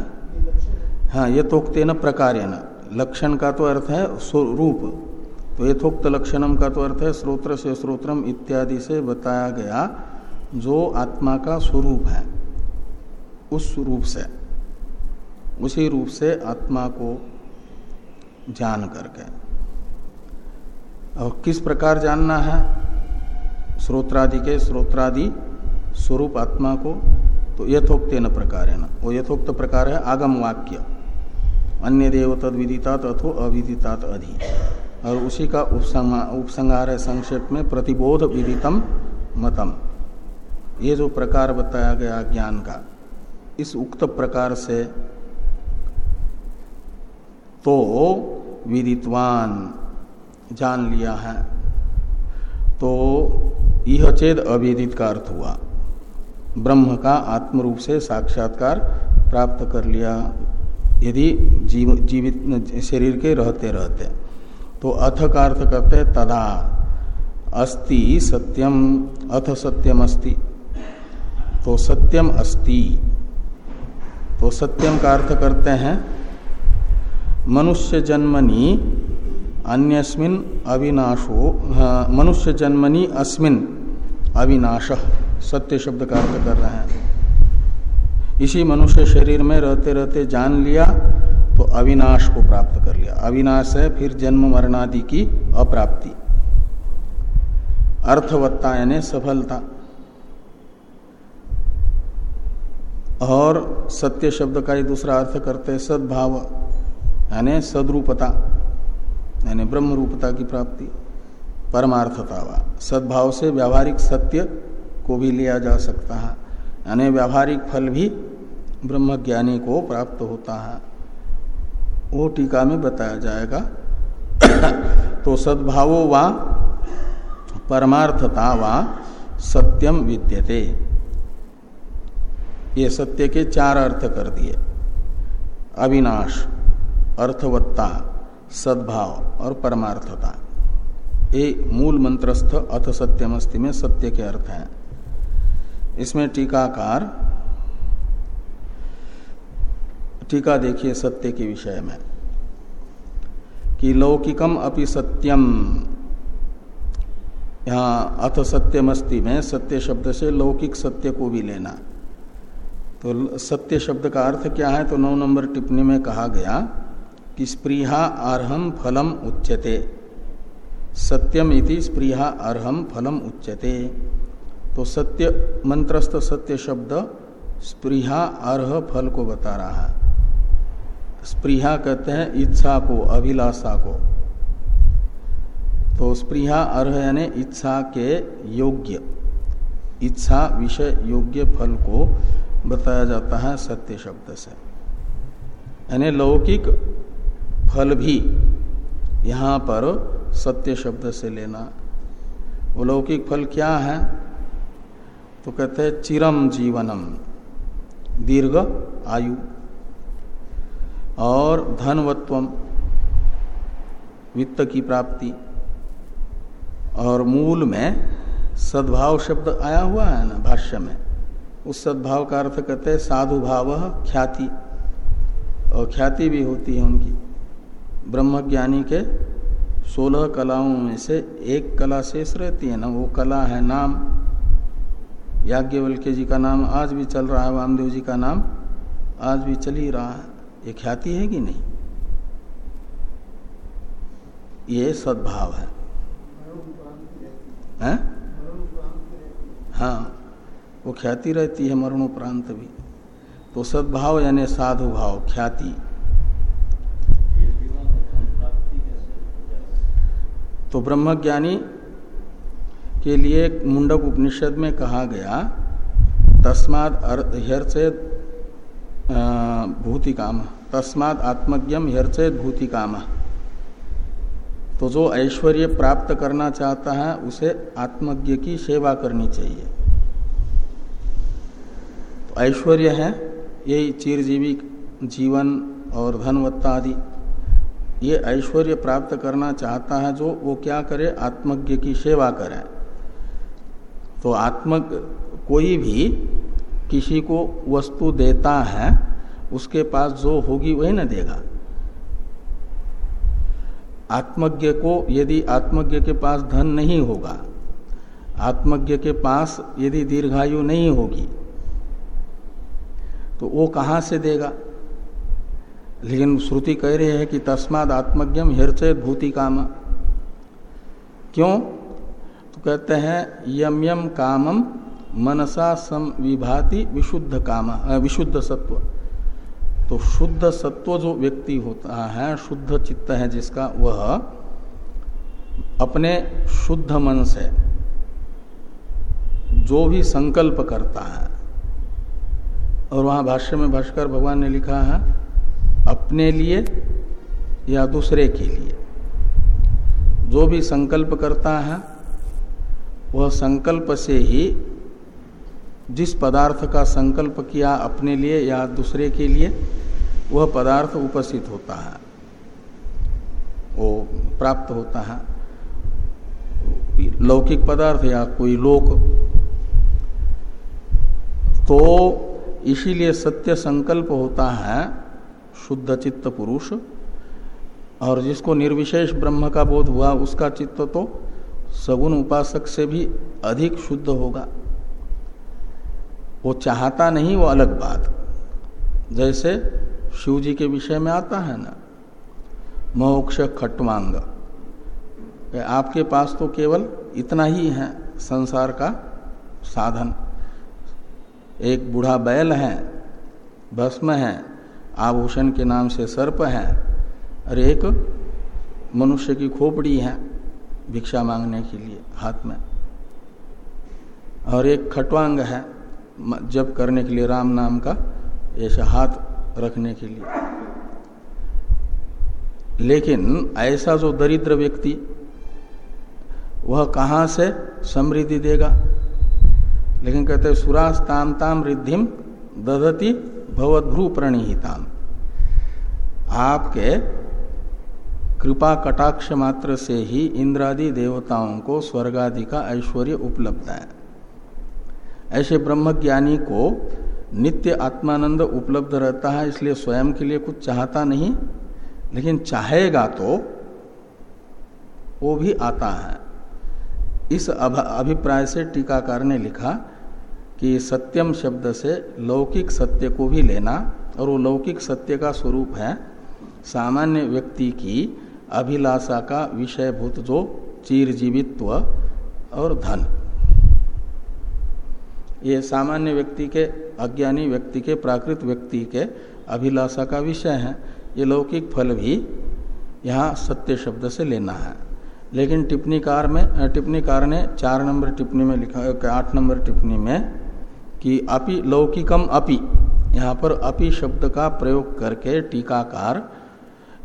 हाँ यथोक्त न प्रकार न लक्षण का तो अर्थ है स्वरूप। तो यथोक्त लक्षणम का तो अर्थ है स्रोत्र से स्रोत्रम इत्यादि से बताया गया जो आत्मा का स्वरूप है। उस रूप से, उसी रूप से आत्मा को जान करके। और किस प्रकार जानना है? स्रोत्रादि के स्रोत्रादि स्वरूप आत्मा को तो यथोक्त न प्रकार है ना वो यथोक्त प्रकार है आगम वाक्य अन्य देव तद विदितात अथो अविदितात अधि। और उसी का उपसंहार है संक्षेप में, प्रतिबोध विदितम मतम। ये जो प्रकार बताया गया ज्ञान का, इस उक्त प्रकार से तो विदितवान जान लिया है। तो यह चेद अविदित का अर्थ हुआ। ब्रह्म का आत्म रूप से साक्षात्कार प्राप्त कर लिया। यदि जीव, जीवित शरीर के रहते रहते। तो अथ का अर्थ करते तदा। अस्ति सत्यम अथ सत्यम अस्ति। तो सत्यम अस्ति। तो सत्यम का अर्थ करते हैं मनुष्य जन्मनि अन्यस्मिन अविनाशो मनुष्य जन्मनि अस्मिन अविनाश। सत्य शब्द का अर्थ कर रहे हैं। इसी मनुष्य शरीर में रहते रहते जान लिया तो अविनाश को प्राप्त कर लिया। अविनाश है फिर जन्म मरणादि की अप्राप्ति। अर्थवत्ता यानी सफलता। और सत्य शब्द का ही दूसरा अर्थ करते हैं सद्भाव, यानी सदरूपता, यानी ब्रह्म रूपता की प्राप्ति। परमार्थता वा। सद्भाव से व्यावहारिक सत्य को भी लिया जा सकता है। यानी व्यावहारिक फल भी ब्रह्म ज्ञानी को प्राप्त होता है। वो टीका में बताया जाएगा। तो सद्भावो वा, परमार्थता वा, सत्यम विद्यते। ये सत्य के चार अर्थ कर दिए। अविनाश, अर्थवत्ता, सद्भाव और परमार्थता। ये मूल मंत्रस्थ अथ सत्यमस्ति में सत्य के अर्थ हैं। इसमें टीकाकार, टीका देखिए सत्य के विषय में, कि लौकिकम अपि सत्यम, यहाँ अथ सत्यमस्ति में सत्य शब्द से लौकिक सत्य को भी लेना। तो सत्य शब्द का अर्थ क्या है? तो नौ नंबर टिप्पणी में कहा गया कि स्प्रीहा अर्हम फलम उच्यते। सत्यम इति स्प्रीहा अर्हम फलम उच्यते। तो सत्य मंत्रस्थ सत्य शब्द स्प्रीहा अर्ह फल को बता रहा है। स्प्रीहा कहते हैं इच्छा को, अभिलाषा को। तो स्प्रीहा अर्ह यानी इच्छा के योग्य, इच्छा विषय योग्य फल को बताया जाता है सत्य शब्द से। यानी लौकिक फल भी यहाँ पर सत्य शब्द से लेना। वो लौकिक फल क्या है? तो कहते हैं चिरम जीवनम, दीर्घ आयु। और धनवत्वम, वित्त की प्राप्ति। और मूल में सद्भाव शब्द आया हुआ है ना, भाष्य में। उस सद्भाव का अर्थ कहते हैं साधु भाव ख्याति। और ख्याति भी होती है उनकी। ब्रह्मज्ञानी के सोलह कलाओं में से एक कला शेष रहती है ना, वो कला है नाम। याज्ञवल्क्य जी का नाम आज भी चल रहा है, वामदेव जी का नाम आज भी चल ही रहा है। ये ख्याति है कि नहीं? ये सद्भाव है। हैं? हाँ वो ख्याति रहती है मरणोपरांत भी। तो सद्भाव यानी साधु भाव ख्याति। तो ब्रह्मज्ञानी के लिए मुंडक उपनिषद में कहा गया, तस्माद हर्चे भूति काम तस्माद आत्मज्ञम हर्चे भूति काम तो जो ऐश्वर्य प्राप्त करना चाहता है, उसे आत्मज्ञ की सेवा करनी चाहिए। तो ऐश्वर्य है यही चिरजीवी जीवन और धनवत्ता आदि। ये ऐश्वर्य प्राप्त करना चाहता है जो वो क्या करे, आत्मज्ञ की सेवा करे। तो आत्म कोई भी किसी को वस्तु देता है, उसके पास जो होगी वही न देगा। आत्मज्ञ को यदि आत्मज्ञ के पास धन नहीं होगा, आत्मज्ञ के पास यदि दीर्घायु नहीं होगी तो वो कहाँ से देगा? लेकिन श्रुति कह रही है कि तस्माद आत्मज्ञम हिरचय भूति काम क्यों? तो कहते हैं, यम यम कामम मनसा सम विभाति विशुद्ध काम विशुद्ध सत्व। तो शुद्ध सत्व जो व्यक्ति होता है, शुद्ध चित्त है जिसका, वह अपने शुद्ध मन से जो भी संकल्प करता है, और वहाँ भाष्य में भाष्कर भगवान ने लिखा है, अपने लिए या दूसरे के लिए। जो भी संकल्प करता है वह संकल्प से ही जिस पदार्थ का संकल्प किया अपने लिए या दूसरे के लिए, वह पदार्थ उपस्थित होता है। वो प्राप्त होता है। लौकिक पदार्थ या कोई लोक। तो इसीलिए सत्य संकल्प होता है शुद्ध चित्त पुरुष। और जिसको निर्विशेष ब्रह्म का बोध हुआ, उसका चित्त तो सगुण उपासक से भी अधिक शुद्ध होगा। वो चाहता नहीं वो अलग बात। जैसे शिव जी के विषय में आता है ना, मोक्ष खटवांग। आपके पास तो केवल इतना ही है संसार का साधन। एक बूढ़ा बैल है, भस्म है, आभूषण के नाम से सर्प है, और एक मनुष्य की खोपड़ी है। भिक्षा मांगने के लिए हाथ में। और एक खटवांग है जब करने के लिए राम नाम का, ऐसा हाथ रखने के लिए। लेकिन ऐसा जो दरिद्र व्यक्ति, वह कहाँ से समृद्धि देगा? लेकिन कहते सुरास ताम ताम रिद्धिम दधती भवद्भ्रू प्रणिहिताम आपके कृपा कटाक्ष मात्र से ही इंद्रादि देवताओं को स्वर्गादि का ऐश्वर्य उपलब्ध है। ऐसे ब्रह्मज्ञानी को नित्य आत्मानंद उपलब्ध रहता है, इसलिए स्वयं के लिए कुछ चाहता नहीं, लेकिन चाहेगा तो वो भी आता है। इस अभिप्राय से टीकाकार ने लिखा कि सत्यम शब्द से लौकिक सत्य को भी लेना, और वो लौकिक सत्य का स्वरूप है, सामान्य व्यक्ति की अभिलाषा का विषयभूत जो चीरजीवित्व और धन। ये सामान्य व्यक्ति के, अज्ञानी व्यक्ति के, प्राकृत व्यक्ति के अभिलाषा का विषय है। ये लौकिक फल भी यहाँ सत्य शब्द से लेना है। लेकिन टिप्पणीकार में टिप्पणीकार ने चार नंबर टिप्पणी में लिखा आठ नंबर टिप्पणी में कि अपि, लौकिकम अपि, यहाँ पर अपि शब्द का प्रयोग करके टीकाकार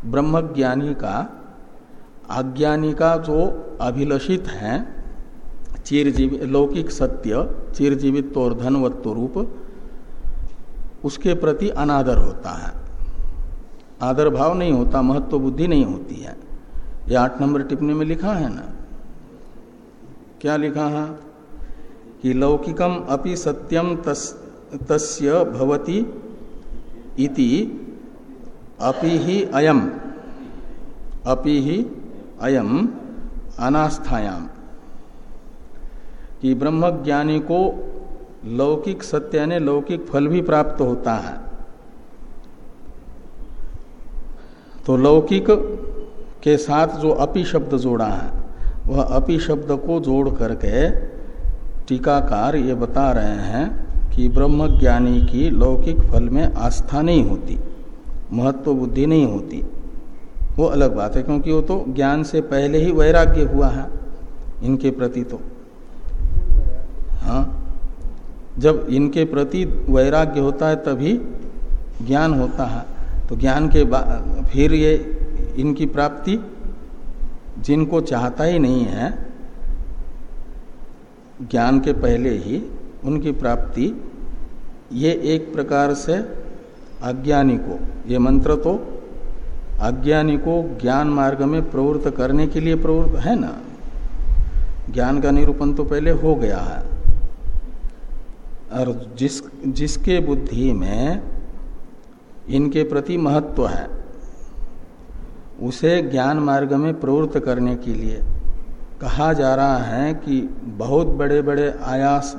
ब्रह्मज्ञानी का अज्ञानी का जो अभिलषित है, चिरजीवी, लौकिक सत्य, चिरजीवित्व और धनवत्व रूप, उसके प्रति अनादर होता है। आदर भाव नहीं होता, महत्व बुद्धि नहीं होती है। ये आठ नंबर टिप्पणी में लिखा है ना? क्या लिखा है? कि लौकिकम अपि सत्यम तस्, तस्य भवति इति अपि ही अयम। अपि ही अयम अनास्थायाम। कि ब्रह्मज्ञानी को लौकिक सत्य यानी लौकिक फल भी प्राप्त होता है। तो लौकिक के साथ जो अपि शब्द जोड़ा है, वह अपि शब्द को जोड़ करके टीकाकार ये बता रहे हैं कि ब्रह्मज्ञानी की लौकिक फल में आस्था नहीं होती। महत्व बुद्धि नहीं होती। वो अलग बात है, क्योंकि वो तो ज्ञान से पहले ही वैराग्य हुआ है इनके प्रति तो। हाँ जब इनके प्रति वैराग्य होता है तभी ज्ञान होता है। तो ज्ञान के बाद फिर ये इनकी प्राप्ति जिनको चाहता ही नहीं है, ज्ञान के पहले ही उनकी प्राप्ति ये एक प्रकार से अज्ञानी को, ये मंत्र तो अज्ञानी को ज्ञान मार्ग में प्रवृत्त करने के लिए प्रवृत्त है ना? ज्ञान का निरूपण तो पहले हो गया है। और जिस, जिसके बुद्धि में इनके प्रति महत्व है, उसे ज्ञान मार्ग में प्रवृत्त करने के लिए कहा जा रहा है कि बहुत बड़े बड़े आयास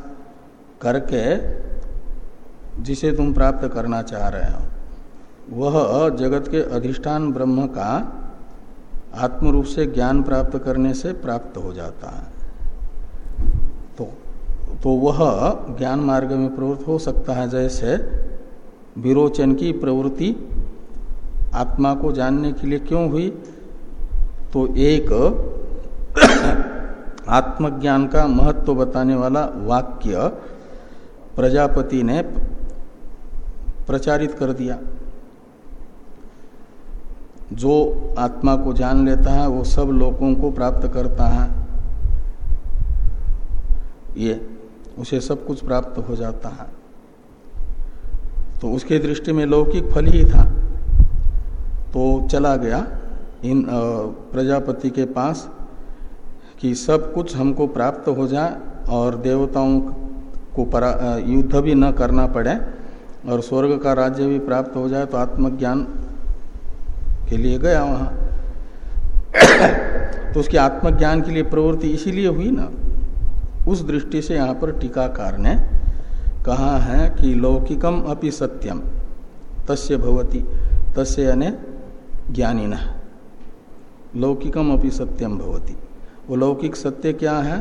करके जिसे तुम प्राप्त करना चाह रहे हो, वह जगत के अधिष्ठान ब्रह्म का आत्म रूप से ज्ञान प्राप्त करने से प्राप्त हो जाता है। तो तो वह ज्ञान मार्ग में प्रवृत्त हो सकता है, जैसे विरोचन की प्रवृत्ति आत्मा को जानने के लिए क्यों हुई? तो एक आत्मज्ञान का महत्व बताने वाला वाक्य प्रजापति ने प्रचारित कर दिया। जो आत्मा को जान लेता है, वो सब लोगों को प्राप्त करता है। ये, उसे सब कुछ प्राप्त हो जाता है। तो उसके दृष्टि में लौकिक फल ही था। तो चला गया इन प्रजापति के पास कि सब कुछ हमको प्राप्त हो जाए और देवताओं को युद्ध भी न करना पड़े। और स्वर्ग का राज्य भी प्राप्त हो जाए तो आत्मज्ञान के लिए गया वहाँ। तो उसके आत्मज्ञान के लिए प्रवृत्ति इसीलिए हुई ना। उस दृष्टि से यहाँ पर टीकाकार ने कहा है कि लौकिकम अपि सत्यम, तस्य भवती, तस्य ज्ञानी न लौकिकम अपि सत्यम भवती। वो लौकिक सत्य क्या है?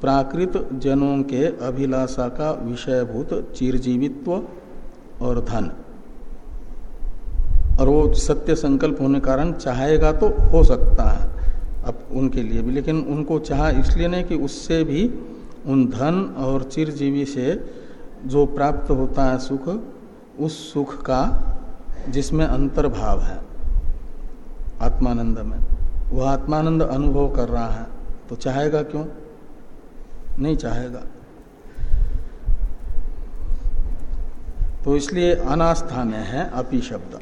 प्राकृत जनों के अभिलाषा का विषयभूत चिरजीवित्व और धन। और वो सत्य संकल्प होने कारण चाहेगा तो हो सकता है, अब उनके लिए भी। लेकिन उनको चाह इसलिए नहीं कि उससे भी उन धन और चिरजीवी से जो प्राप्त होता है सुख, उस सुख का जिसमें अंतर्भाव है। आत्मानंद में। वह आत्मानंद अनुभव कर रहा है तो चाहेगा क्यों? नहीं चाहेगा। तो इसलिए अनास्था में है अपि शब्द।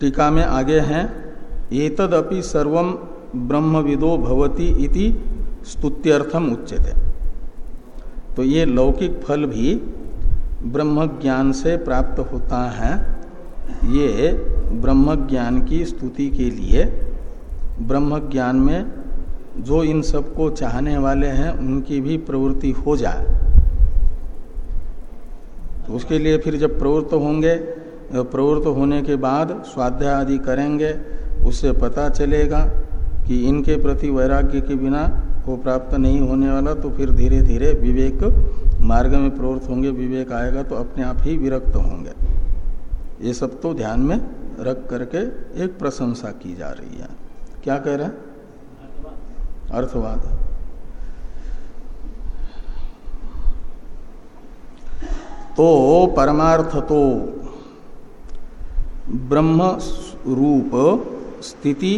टीका में आगे हैं, एतदपि सर्व ब्रह्मविदो भवति इति स्तुत्यर्थम उच्यते। तो ये लौकिक फल भी ब्रह्म ज्ञान से प्राप्त होता है, ये ब्रह्म ज्ञान की स्तुति के लिए ब्रह्म ज्ञान में जो इन सबको चाहने वाले हैं, उनकी भी प्रवृत्ति हो जाए। तो उसके लिए फिर जब प्रवृत्त होंगे, प्रवृत्त होने के बाद स्वाध्याय आदि करेंगे, उससे पता चलेगा कि इनके प्रति वैराग्य के बिना वो प्राप्त नहीं होने वाला तो फिर धीरे धीरे विवेक मार्ग में प्रवृत्त होंगे, विवेक आएगा तो अपने आप ही विरक्त होंगे। ये सब तो ध्यान में रख करके एक प्रशंसा की जा रही है। क्या कह रहे हैं? अर्थवाद। तो परमार्थ तो ब्रह्म रूप स्थिति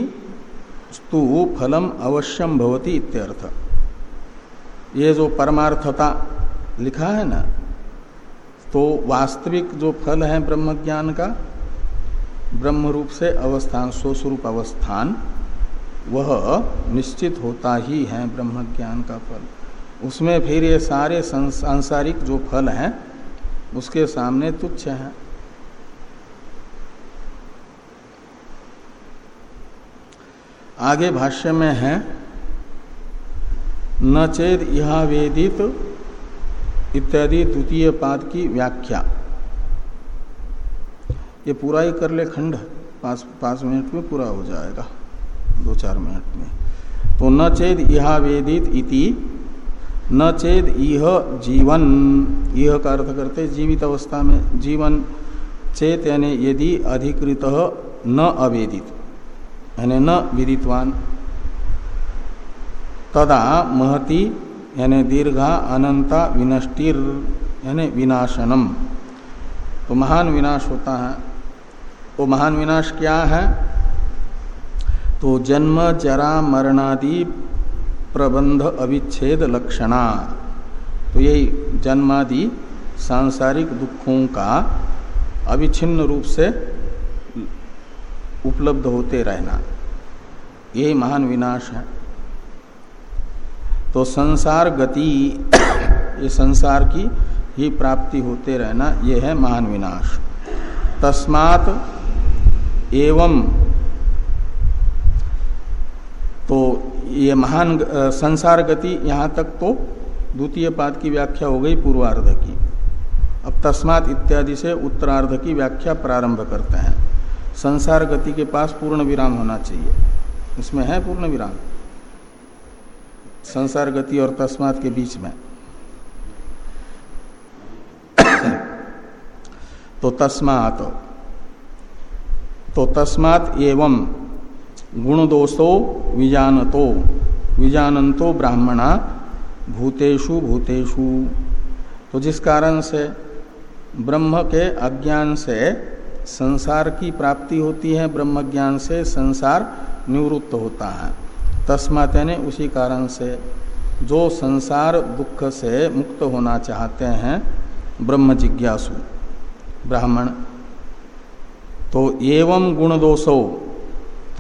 स्तु फलम अवश्यम भवती इत्यर्थ। ये जो परमार्थता लिखा है ना तो वास्तविक जो फल है ब्रह्म ज्ञान का ब्रह्म रूप से अवस्थान, स्वस्वरूप अवस्थान वह निश्चित होता ही है ब्रह्म ज्ञान का फल। उसमें फिर ये सारे सांसारिक जो फल हैं, उसके सामने तुच्छ है। आगे भाष्य में है, न चेद यह वेदित इत्यादि द्वितीय पाद की व्याख्या। ये पूरा ही कर ले खंड पाँच मिनट में पूरा हो जाएगा। दो चार मिनट में। तो न चेद यह वेदित इति, न चेद यह जीवन। यह का अर्थ करते जीवित अवस्था में, जीवन चेत यानी यदि अधिकृत न अवेदित, यानी न विदितवान। तदा महति यानी दीर्घा अनंता विनष्टिर, यानी विनाशनम। तो महान विनाश होता है। वो महान विनाश क्या है? तो जन्म, जरा, मरणादि प्रबंध, अविच्छेद, लक्षणा। तो यही जन्मादि सांसारिक दुखों का अविच्छिन्न रूप से उपलब्ध होते रहना। यही महान विनाश है। तो संसार गति, ये संसार की ही प्राप्ति होते रहना यह है महान विनाश। तस्मात एवं तो ये महान संसार गति यहाँ तक तो द्वितीय पाद की व्याख्या हो गई पूर्वार्ध की। अब तस्मात इत्यादि से उत्तरार्ध की व्याख्या प्रारंभ करते हैं। संसार गति के पास पूर्ण विराम होना चाहिए। इसमें है पूर्ण विराम? संसार गति और तस्मात के बीच में। तो तस्मात तो तस्मात एवं गुण दोषो विजानतो। विजानंतो ब्राह्मणा, भूतेषु भूतेषु। तो जिस कारण से ब्रह्म के अज्ञान से संसार की प्राप्ति होती है, ब्रह्म ज्ञान से संसार निवृत्त होता है। तस्मात यानी उसी कारण से जो संसार दुख से मुक्त होना चाहते हैं, ब्रह्म जिज्ञासु, ब्राह्मण। तो एवं गुण दोषो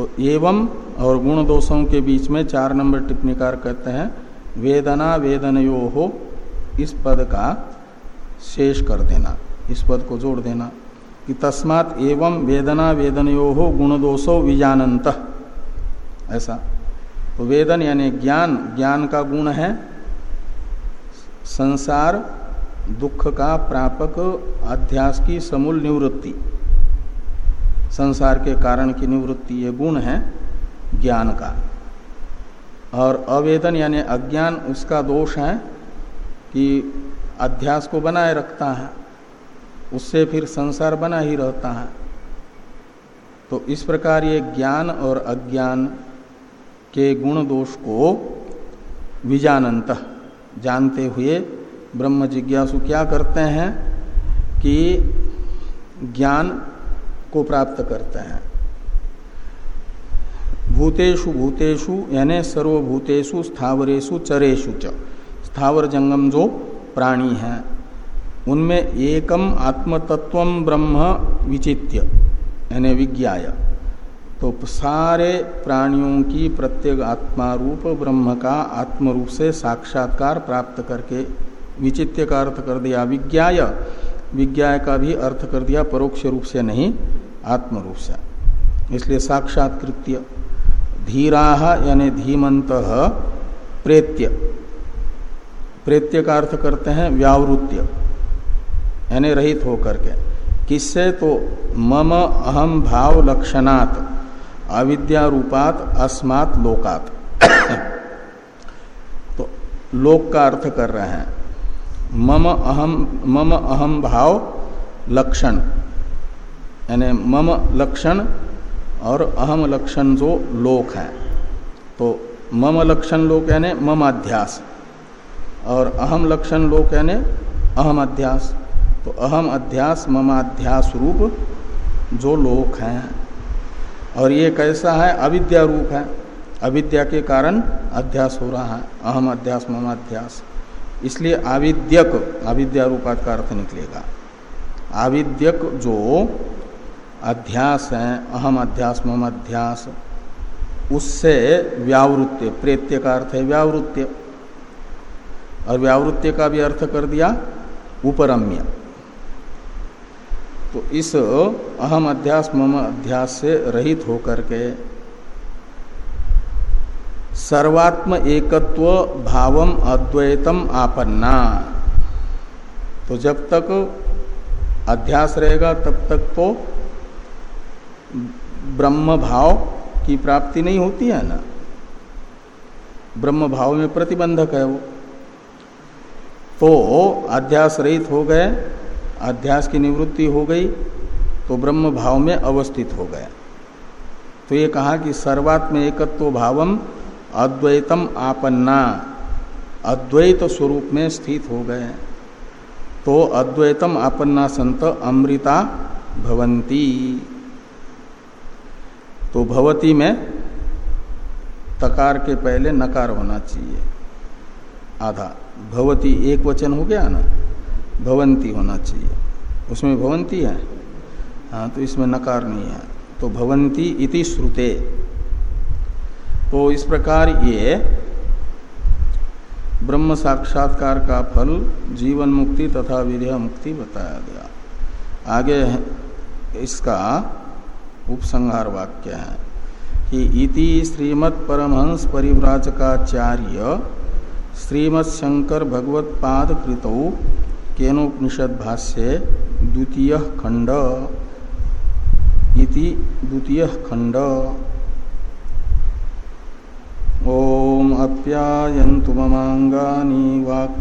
तो एवं और गुण दोषों के बीच में चार नंबर टिप्पणीकार कहते हैं, वेदना वेदनयो हो इस पद का शेष कर देना, इस पद को जोड़ देना, कि तस्मात एवं वेदना वेदनयो हो गुण दोषो विजानंत ऐसा। तो वेदन यानी ज्ञान ज्ञान का गुण है, संसार दुख का प्रापक अध्यास की समूल निवृत्ति। संसार के कारण की निवृत्ति ये गुण है ज्ञान का। और अवेदन यानी अज्ञान उसका दोष है कि अध्यास को बनाए रखता है, उससे फिर संसार बना ही रहता है। तो इस प्रकार ये ज्ञान और अज्ञान के गुण दोष को विजानंत जानते हुए ब्रह्म जिज्ञासु क्या करते हैं कि ज्ञान को प्राप्त करते हैं। भूतेषु भूतेषु, यानी सर्वभूतेषु स्थावरेशु चरेशु च। स्थावर जंगम जो प्राणी हैं, उनमें एकम आत्मतत्व ब्रह्म विचित्य, यानी विज्ञाय। तो सारे प्राणियों की प्रत्येक आत्मा रूप ब्रह्म का आत्म रूप से साक्षात्कार प्राप्त करके विचित्य का अर्थ कर दिया विज्ञाय। विज्ञाय का भी अर्थ कर दिया परोक्ष रूप से नहीं आत्म रूप से इसलिए साक्षात्कृत्य धीरा यानी धीमंत प्रेत्य। प्रेत्य का अर्थ करते हैं व्यावृत्य। यानी रहित होकर के। किससे? तो मम अहम भाव लक्षणात्। अविद्या रूपात अस्मात्, लोकात। तो लोक का अर्थ कर रहे हैं। मम अहम मम अहम भाव लक्षण। यानी मम लक्षण और अहम लक्षण जो लोक है। तो मम लक्षण लोक यानी मम अध्यास और अहम लक्षण लोक यानी अहम अध्यास। तो अहम अध्यास ममाध्यास रूप जो लोक हैं। और ये कैसा है? अविद्या रूप है। अविद्या के कारण अध्यास हो रहा है। अहम अध्यास ममाध्यास इसलिए आविद्यक अविद्या रूपात का अर्थ निकलेगा। आविद्यक जो अध्यास है, अहम अध्यास, मम अध्यास। उससे व्यावृत्य प्रेत्य का अर्थ है व्यावृत्य और व्यावृत्य का भी अर्थ कर दिया, उपरम्य। तो इस अहम अध्यास, मम अध्यास से रहित होकर के सर्वात्म एकत्व भावम अद्वैतम आपन्ना। तो जब तक अध्यास रहेगा, तब तक तो ब्रह्म भाव की प्राप्ति नहीं होती है ना? ब्रह्म भाव में प्रतिबंधक है वो। तो अध्यास रहित हो गए, अध्यास की निवृत्ति हो गई तो ब्रह्म भाव में अवस्थित हो गए। तो ये कहा कि सर्वात्म एकत्व भावम अद्वैतम आपन्ना, अद्वैत स्वरूप में स्थित हो गए। तो अद्वैतम आपन्ना संत अमृता भवंती। तो भवती में तकार के पहले नकार होना चाहिए। आधा। भवती एक वचन हो गया ना? भवंती होना चाहिए। उसमें भवंती है? हाँ तो इसमें नकार नहीं है। तो भवंती इति श्रुते। तो इस प्रकार ये ब्रह्म साक्षात्कार का फल जीवन मुक्ति तथा विधेय मुक्ति बताया गया। आगे इसका उपसंहार वाक्य है कि इति श्रीमत् परमहंस परिव्राजकाचार्य श्रीमत् शंकर भगवत पाद कृतौ केनोपनिषद भाष्य द्वितीय खंड इति द्वितीय खंड ओम अप्यायन्तु ममांगानी वाक्